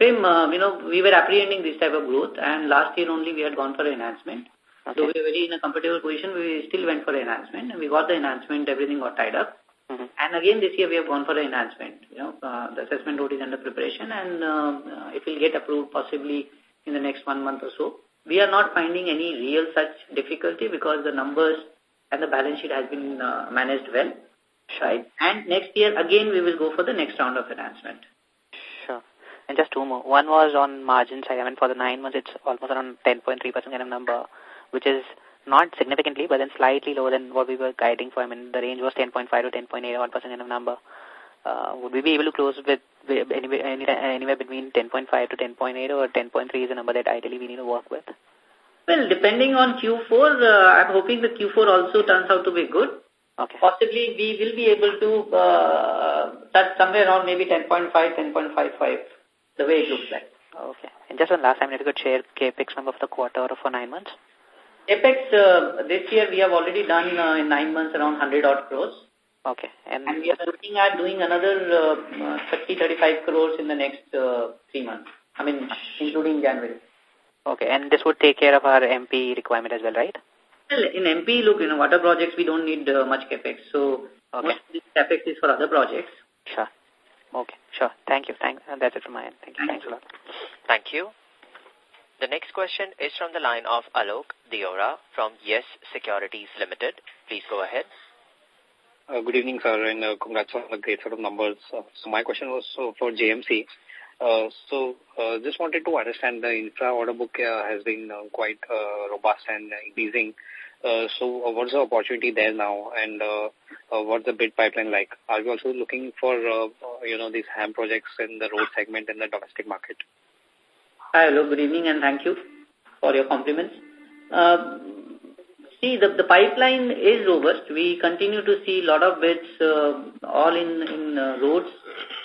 Speaker 6: Same, uh, you know, we were apprehending this type of growth, and last year only we had gone for enhancement. Okay. Though we were very in a comfortable position, we still went for enhancement, and we got the enhancement, everything got tied up. Mm -hmm. And again, this year we have gone for an enhancement. You know, uh, the assessment note is under preparation, and uh, uh, it will get approved possibly in the next one month or so. We are not finding any real such difficulty because the numbers and the balance sheet has been uh, managed well. Right. And next year, again, we will go for the next round of enhancement.
Speaker 15: And just two more. One was on margin side. I mean, for the nine months, it's almost around 10.3% kind of number, which is not significantly, but then slightly lower than what we were guiding for. I mean, the range was 10.5 to 10.8 percent kind of number. Uh, would we be able to close with anywhere, anywhere between 10.5 to 10.8 or 10.3 is a number that ideally we need to work with?
Speaker 6: Well, depending on Q4, uh, I'm hoping the Q4 also turns out to be good.
Speaker 15: Okay.
Speaker 6: Possibly we will be able to uh, touch somewhere around maybe 10.5, 10.55, the way it looks like.
Speaker 15: Okay. And just one last time, if you could share CAPEX number for the quarter or for nine months?
Speaker 6: CAPEX, uh, this year we have already done uh, in nine months around 100 odd crores.
Speaker 15: Okay.
Speaker 6: And, and we are looking at doing another uh, 30, 35 crores in the next uh, three months. I mean, including January.
Speaker 15: Okay. And this would take care of our MP requirement as well, right?
Speaker 6: Well, in MP, look, you know, water projects, we don't need uh, much capex. So, okay. most of this capex is for other projects.
Speaker 15: Sure. Okay, sure. Thank you. Thank, uh, that's it from my end. Thank you. Thanks a lot.
Speaker 3: Thank you. The next question is from the line of Alok Deora from Yes Securities Limited. Please go ahead.
Speaker 16: Uh, good evening, sir, and uh, congrats on the great set of numbers. Uh, so my question was uh, for JMC. Uh, so uh, just wanted to understand the infra order book uh, has been uh, quite uh, robust and increasing. Uh, so uh, what's the opportunity there now and uh, uh, what's the bid pipeline like? Are you also looking for, uh, uh you know, these HAM projects in the road segment in the domestic market?
Speaker 6: Hi, hello, good evening and thank you for your compliments. Uh, see, the, the pipeline is robust. We continue to see a lot of bids uh, all in, in uh, roads,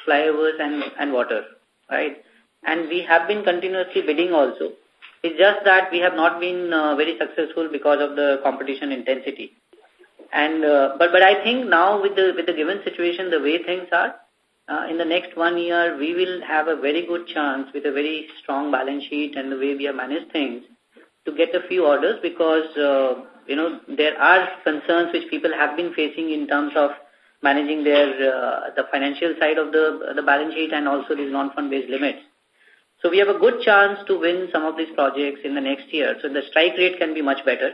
Speaker 6: flyovers and, and water right? And we have been continuously bidding also. It's just that we have not been uh, very successful because of the competition intensity. And uh, but but I think now with the with the given situation, the way things are, uh, in the next one year we will have a very good chance with a very strong balance sheet and the way we have managed things to get a few orders because uh, you know there are concerns which people have been facing in terms of managing their uh, the financial side of the the balance sheet and also these non-fund based limits. So we have a good chance to win some of these projects in the next year. So the strike rate can be much better,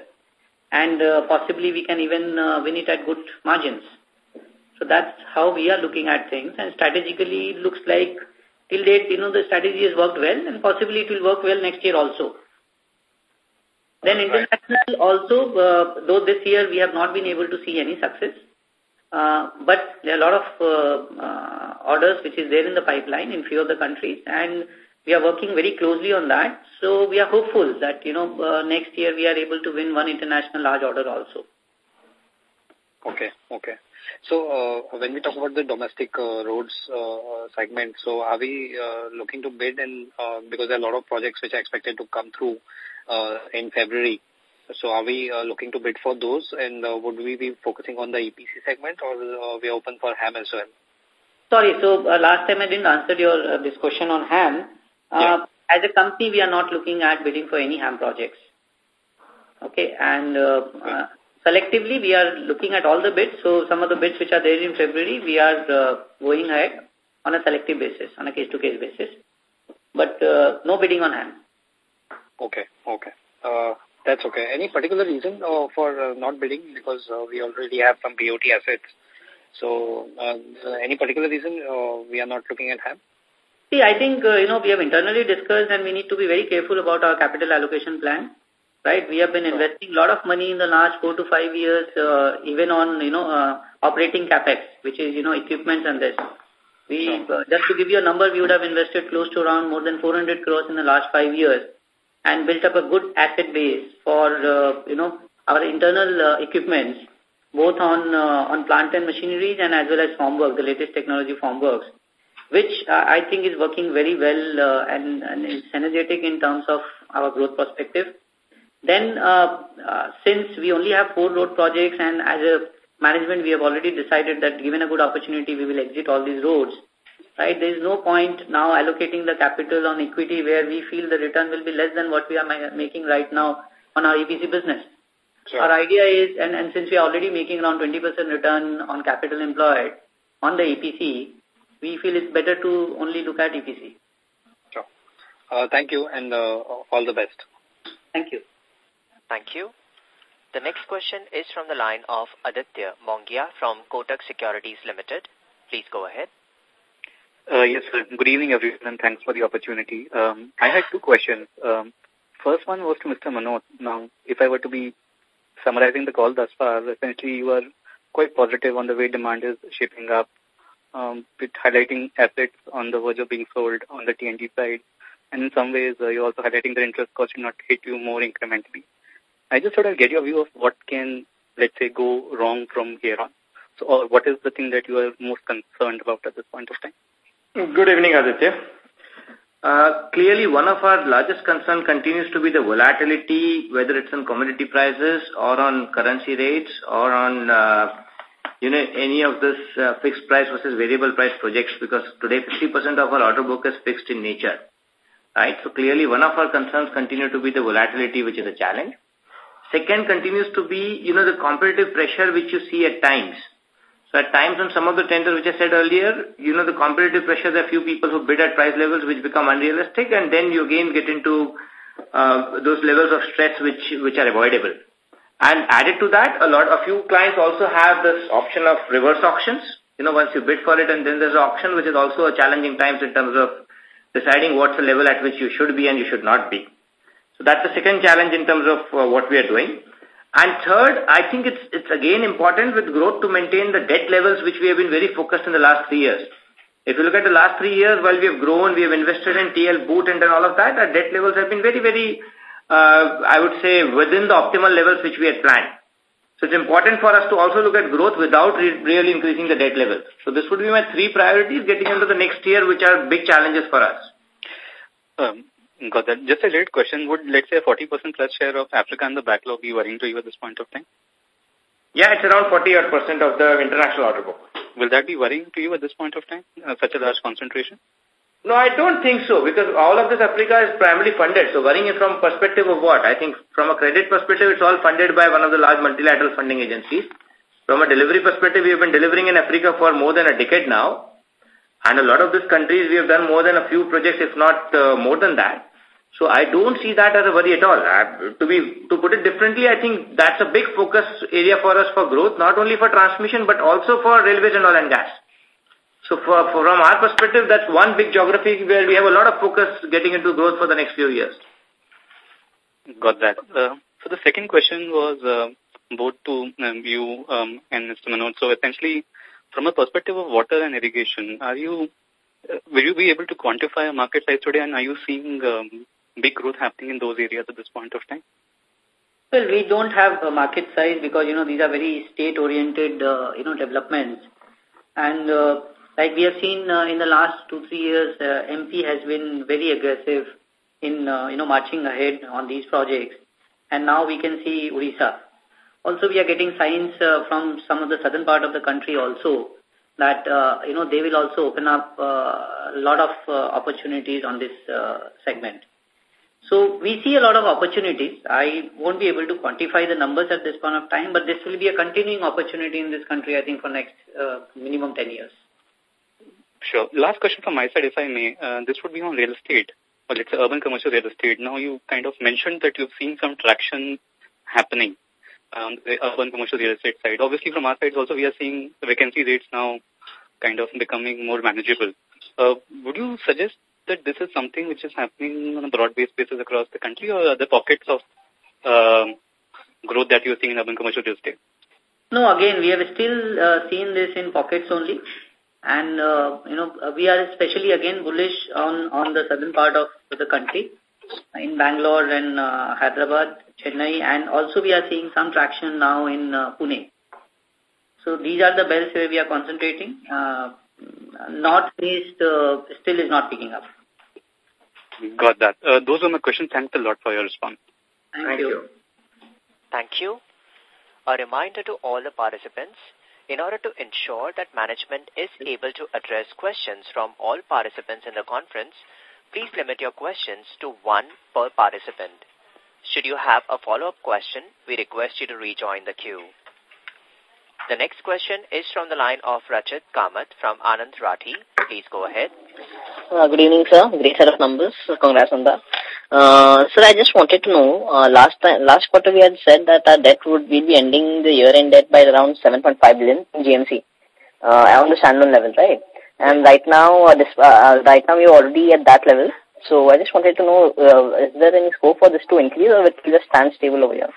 Speaker 6: and uh, possibly we can even uh, win it at good margins. So that's how we are looking at things, and strategically it looks like till date, you know, the strategy has worked well, and possibly it will work well next year also. Then international also, uh, though this year we have not been able to see any success, uh, but there are a lot of uh, uh, orders which is there in the pipeline in few of the countries and we are working very closely on that. So we are hopeful that, you know, uh, next year we are able to win one international large order also.
Speaker 16: Okay, okay. So uh, when we talk about the domestic uh, roads uh, segment, so are we uh, looking to bid in, uh, because there are a lot of projects which are expected to come through uh, in February. So are we uh, looking to bid for those and uh, would we be focusing on the EPC segment or uh, we are open for HAM as well?
Speaker 6: Sorry, so uh, last time I didn't answer your uh, this question on HAM. Uh, yeah. As a company, we are not looking at bidding for any HAM projects. Okay, and uh, uh, selectively we are looking at all the bids. So some of the bids which are there in February, we are uh, going ahead on a selective basis, on a case-to-case -case basis. But uh, no bidding on HAM.
Speaker 16: Okay, okay. Uh, that's okay. Any particular reason uh, for uh, not bidding? Because uh, we already have some BOT assets. So, uh, any particular reason uh, we are not looking at HAM?
Speaker 6: See, I think, uh, you know, we have internally discussed and we need to be very careful about our capital allocation plan. Right? We have been investing a lot of money in the last four to five years, uh, even on, you know, uh, operating capex, which is, you know, equipment and this. We, uh, just to give you a number, we would have invested close to around more than 400 crores in the last five years and built up a good asset base for, uh, you know, our internal uh, equipments, both on uh, on plant and machineries and as well as formwork, the latest technology formworks, which uh, I think is working very well uh, and, and is energetic in terms of our growth perspective. Then, uh, uh, since we only have four road projects and as a management, we have already decided that given a good opportunity, we will exit all these roads. Right? There is no point now allocating the capital on equity where we feel the return will be less than what we are making right now on our EPC business. Sure. Our idea is, and, and since we are already making around 20% return on capital employed on the EPC, we feel it's better to only look at EPC.
Speaker 16: Sure. Uh, thank you and uh, all the best.
Speaker 6: Thank you.
Speaker 3: Thank you. The next question is from the line of Aditya Mongia from Kotak Securities Limited. Please go ahead.
Speaker 17: Uh, yes, sir. Good evening, everyone, and thanks for the opportunity. Um, I had two questions. Um, first one was to Mr. Manoj. Now, if I were to be summarizing the call thus far, essentially you are quite positive on the way demand is shaping up, um, with highlighting assets on the verge of being sold on the T&D side. And in some ways, uh, you're also highlighting the interest cost should not hit you more incrementally. I just thought I'd get your view of what can, let's say, go wrong from here on. So, or what is the thing that you are most concerned about at this point of time?
Speaker 2: Good evening, Aditya. Uh, clearly, one of our largest concern continues to be the volatility, whether it's on commodity prices or on currency rates or on, uh, you know, any of this uh, fixed price versus variable price projects because today 50% of our order book is fixed in nature. Right? So clearly one of our concerns continue to be the volatility, which is a challenge. Second continues to be, you know, the competitive pressure which you see at times. So at times on some of the tenders which I said earlier, you know, the competitive pressure, there are few people who bid at price levels which become unrealistic and then you again get into uh, those levels of stress which, which are avoidable. And added to that, a lot, a few clients also have this option of reverse auctions. You know, once you bid for it and then there's an auction, which is also a challenging times in terms of deciding what's the level at which you should be and you should not be. So that's the second challenge in terms of uh, what we are doing. And third, I think it's, it's again important with growth to maintain the debt levels which we have been very focused in the last three years. If you look at the last three years, while we have grown, we have invested in TL boot and all of that, our debt levels have been very, very, I would say, within the optimal levels which we had planned. So it's important for us to also look at growth without re really increasing the debt levels. So this would be my three priorities getting into the next year, which are big challenges for us.
Speaker 17: Um, Got that. Just a late question. Would, let's say, a 40% plus share of Africa in the backlog be worrying to you at this point of time?
Speaker 2: Yeah, it's around 40 odd percent of the international order book.
Speaker 17: Will that be worrying to you at this point of time, uh, such a large concentration?
Speaker 2: No, I don't think so, because all of this Africa is primarily funded. So worrying is from perspective of what? I think from a credit perspective, it's all funded by one of the large multilateral funding agencies. From a delivery perspective, we have been delivering in Africa for more than a decade now. And a lot of these countries, we have done more than a few projects, if not uh, more than that. So I don't see that as a worry at all. Uh, to be to put it differently, I think that's a big focus area for us for growth, not only for transmission but also for railways and oil and gas. So for, for from our perspective, that's one big geography where we have a lot of focus getting into growth for the next few years.
Speaker 17: Got that. Uh, so the second question was uh, both to um, you um, and Mr. Manoj. So essentially, from a perspective of water and irrigation, are you uh, will you be able to quantify a market size today, and are you seeing um, big growth happening in those areas at this point of time?
Speaker 6: Well, we don't have a market size because, you know, these are very state-oriented, uh, you know, developments. And uh, like we have seen uh, in the last two, three years, uh, MP has been very aggressive in, uh, you know, marching ahead on these projects. And now we can see Orissa. Also, we are getting signs from some of the southern part of the country also that, you know, they will also open up a lot of opportunities on this segment. So we see a lot of opportunities. I won't be able to quantify the numbers at this point of time, but this will be a continuing opportunity in this country, I think, for next minimum 10 years.
Speaker 17: Sure. Last question from my side, if I may. Uh, this would be on real estate, or let's say urban commercial real estate. Now you kind of mentioned that you've seen some traction happening on the urban commercial real estate side. Obviously, from our side also, we are seeing the vacancy rates now kind of becoming more manageable. Uh, would you suggest that this is something which is happening on a broad-based basis across the country or are there pockets of um, growth that you're seeing in urban commercial real estate?
Speaker 6: No, again, we have still uh, seen this in pockets only. And, uh, you know, we are especially, again, bullish on, on the southern part of the country, in Bangalore and uh, Hyderabad, Chennai, and also we are seeing some traction now in uh, Pune. So these are the belts where we are concentrating. Uh, Northeast uh, still is not picking up.
Speaker 17: Got that. Uh, those are my questions. Thanks a lot for your response.
Speaker 6: Thank, Thank you. you.
Speaker 3: Thank you. A reminder to all the participants, in order to ensure that management is able to address questions from all participants in the conference, please limit your questions to one per participant. Should you have a follow-up question, we request you to rejoin the queue. The next question is from the line of Rachit Kamath from Anand Rathi. Please go ahead.
Speaker 18: Uh, good evening, sir. Great set of numbers. Congrats on that. Uh, sir, I just wanted to know, uh, last time, last quarter we had said that our debt would be ending the year-end debt by around 7.5 billion in JMC, uh, on the standalone level, right? And right now, uh, this, uh, uh, right now we're already at that level. So I just wanted to know, uh, is there any scope for this to increase or it will just stand stable over here?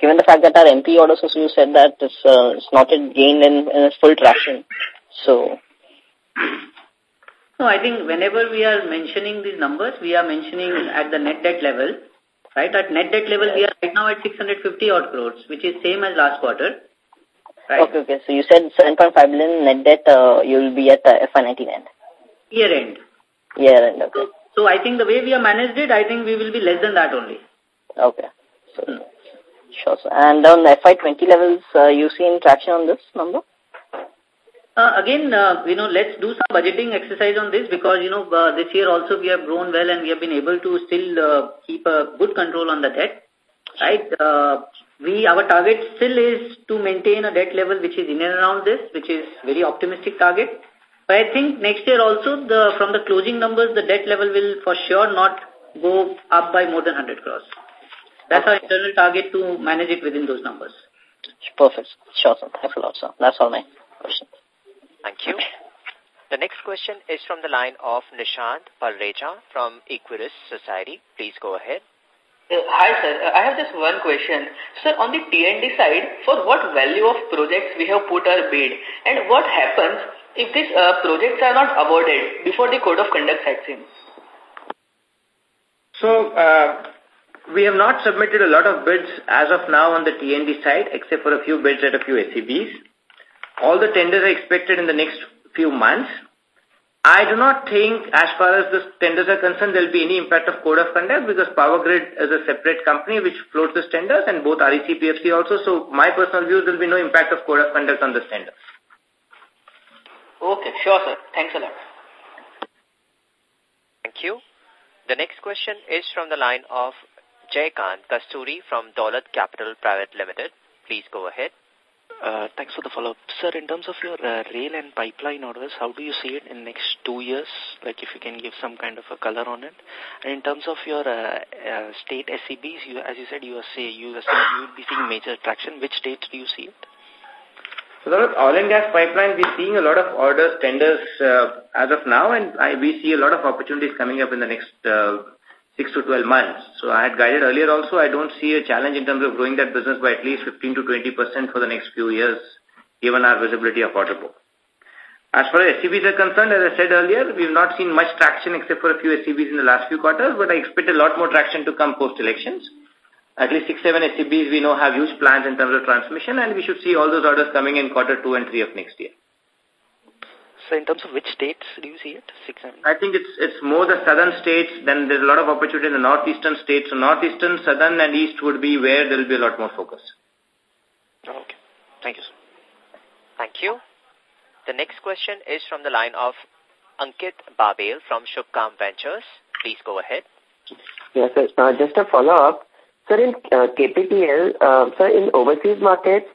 Speaker 18: given the fact that our MP orders also you said that it's, uh, it's not yet gained in, in full traction. So.
Speaker 6: No, I think whenever we are mentioning these numbers, we are mentioning at the net debt level, right? At net debt level, we are right now at 650 odd crores, which is same as last quarter.
Speaker 18: Right? Okay, okay. So you said 7.5 billion net debt, uh, you will be at uh, FY19 end.
Speaker 6: Year end.
Speaker 18: Year end, okay.
Speaker 6: So, so I think the way we have managed it, I think we will be less than that only.
Speaker 18: Okay. So, hmm. Sure, sir. And on the FY20 levels, uh, you seen traction on this number?
Speaker 6: Uh, again, uh, you know, let's do some budgeting exercise on this because, you know, uh, this year also we have grown well and we have been able to still uh, keep a good control on the debt, right? Uh, we, our target still is to maintain a debt level which is in and around this, which is very optimistic target. But I think next year also, the from the closing numbers, the debt level will for sure not go up by more than 100 crores. That's our internal target to manage it within those numbers.
Speaker 18: Perfect. Sure, sir. Thanks a lot, sir. That's all my questions.
Speaker 3: Thank you. The next question is from the line of Nishant Palreja from Equirus Securities. Please go ahead.
Speaker 19: Uh, hi, sir. Uh, I have just one question. Sir, on the T&D side, for what value of projects we have put our bid and what happens if these uh, projects are not awarded before the code of conduct sets in?
Speaker 2: So, uh, we have not submitted a lot of bids as of now on the T&D side, except for a few bids at a few SEBs. All the tenders are expected in the next few months. I do not think, as far as the tenders are concerned, there will be any impact of code of conduct because Power Grid is a separate company which floats the tenders and both REC, PFC also. So my personal view, is there will be no impact of code of conduct on the tenders.
Speaker 19: Okay, sure, sir. Thanks a lot.
Speaker 3: Thank you. The next question is from the line of Jaykant Kasturi from Dolat Capital Private Limited. Please go ahead.
Speaker 13: Uh, thanks for the follow-up. Sir, in terms of your uh, rail and pipeline orders, how do you see it in next two years? Like if you can give some kind of a color on it. And in terms of your uh, uh, state SEBs, you, as you said, you are say you would be seeing major traction. Which states do you see it?
Speaker 2: So, the oil and gas pipeline, we're seeing a lot of orders, tenders uh, as of now, and I, we see a lot of opportunities coming up in the next uh, 6 to 12 months. So I had guided earlier also, I don't see a challenge in terms of growing that business by at least 15 to 20% for the next few years, given our visibility of order book. As far as SEBs are concerned, as I said earlier, we've not seen much traction except for a few SEBs in the last few quarters, but I expect a lot more traction to come post-elections. At least six, seven SEBs we know have huge plans in terms of transmission, and we should see all those orders coming in quarter two and three of next year.
Speaker 13: So in terms of which states do you see it? Six, seven?
Speaker 2: I think it's it's more the southern states. Then there's a lot of opportunity in the northeastern states. So northeastern, southern, and east would be where there will be a lot more focus.
Speaker 13: Okay. Thank you, sir.
Speaker 3: Thank you. The next question is from the line of Ankit Babel from Shubhkam Ventures. Please go ahead.
Speaker 9: Yes, sir. Uh, just a follow-up. Sir, in uh, KPTL, uh, sir, in overseas markets,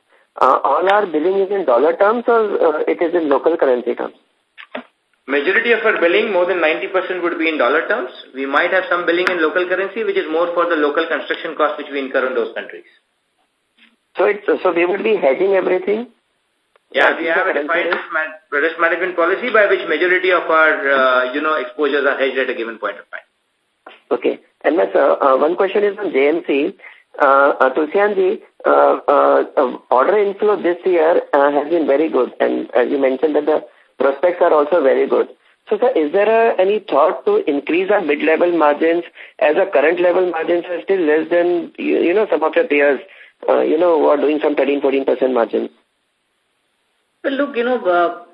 Speaker 9: uh, all our billing is in dollar terms or uh, it is in local currency terms?
Speaker 2: Majority of our billing, more than 90% would be in dollar terms. We might have some billing in local currency, which is more for the local construction cost which we incur in those countries.
Speaker 9: So it's, so we would be hedging everything?
Speaker 2: Yeah, we have a defined risk management policy by which majority of our, uh, you know, exposures are hedged at a given point of time.
Speaker 9: Okay. And my, sir, uh, one question is on JMC. Uh, uh, Tulsianji, uh, uh, uh, order inflow this year uh, has been very good. And as you mentioned that the prospects are also very good. So, sir, is there a, any thought to increase our mid-level margins as our current level margins are still less than, you, you know, some of your peers, uh, you know, who are doing some 13-14% margins?
Speaker 6: Well, look, you know, uh,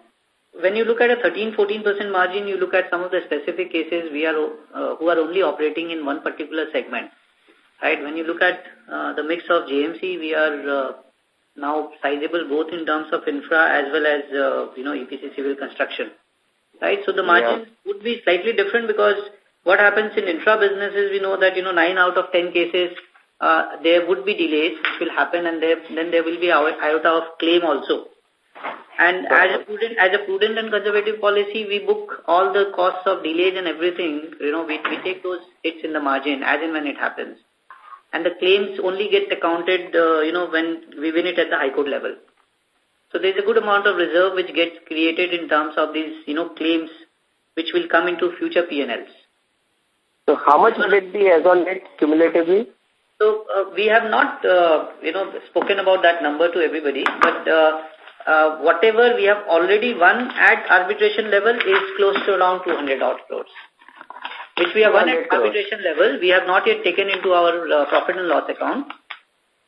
Speaker 6: when you look at a 13-14% margin, you look at some of the specific cases we are uh, who are only operating in one particular segment. Right? When you look at uh, the mix of JMC, we are uh, now sizable both in terms of infra as well as, uh, you know, EPC civil construction. Right? So the margins yeah. would be slightly different because what happens in infra businesses, we know that, you know, 9 out of 10 cases, uh, there would be delays which will happen and there, then there will be iota of claim also. And as a prudent, as a prudent and conservative policy, we book all the costs of delays and everything. You know, we, we take those hits in the margin as and when it happens. And the claims only get accounted, uh, you know, when we win it at the high court level. So there's a good amount of reserve which gets created in terms of these, you know, claims which will come into future P&Ls.
Speaker 9: So how much will it be as on date cumulatively?
Speaker 6: So uh, we have not, uh, you know, spoken about that number to everybody, but uh, uh, whatever we have already won at arbitration level is close to around 200 odd crores. Which we have won at arbitration level, we have not yet taken into our uh, profit and loss account.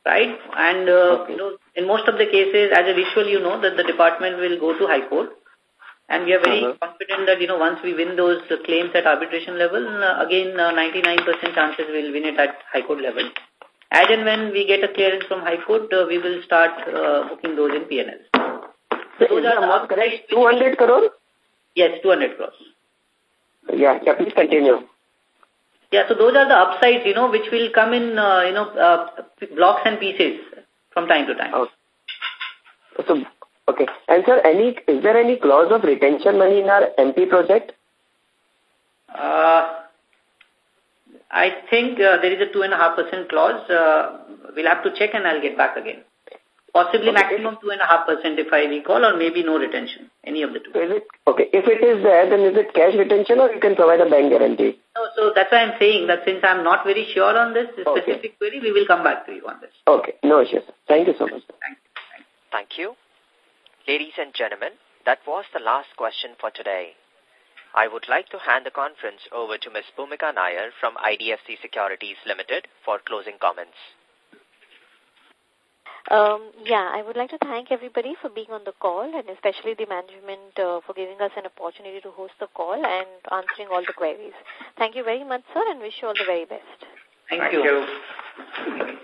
Speaker 6: Right? And, uh, you know, in most of the cases, as a visual, you know that the department will go to High Court. And we are very uh -huh. confident that, you know, once we win those claims at arbitration level, uh, again, 99% uh, chances we'll win it at High Court level. As and when we get a clearance from High Court, uh, we will start uh, booking those in PNL.
Speaker 9: So those are the correct? 200 crore?
Speaker 6: Yes, 200 crores.
Speaker 9: Yeah, yeah, please continue.
Speaker 6: Yeah, so those are the upsides, you know, which will come in, uh, you know, uh, blocks and pieces from time to time.
Speaker 9: Oh. So, okay. And sir, any, is there any clause of retention money in our MP project?
Speaker 6: Uh, I think uh, there is a 2.5% clause. Uh, we'll have to check and I'll get back again. Possibly okay. maximum 2.5% if I recall or maybe no retention, any of the two.
Speaker 9: Is it, okay, if it is there, then is it cash retention or you can provide a bank guarantee?
Speaker 6: No, so that's why I'm saying that since I'm not very sure on this specific okay. query, we will come back to you on this.
Speaker 9: Okay, no issues. Thank you so much.
Speaker 6: Thank you.
Speaker 3: Thank you. Ladies and gentlemen, that was the last question for today. I would like to hand the conference over to Ms. Bhumika Nair from IDFC Securities Limited for closing comments.
Speaker 1: Um, yeah, I would like to thank everybody for being on the call and especially the management uh, for giving us an opportunity to host the call and answering all the queries. Thank you very much, sir, and wish you all the very best.
Speaker 6: Thank, thank you. you.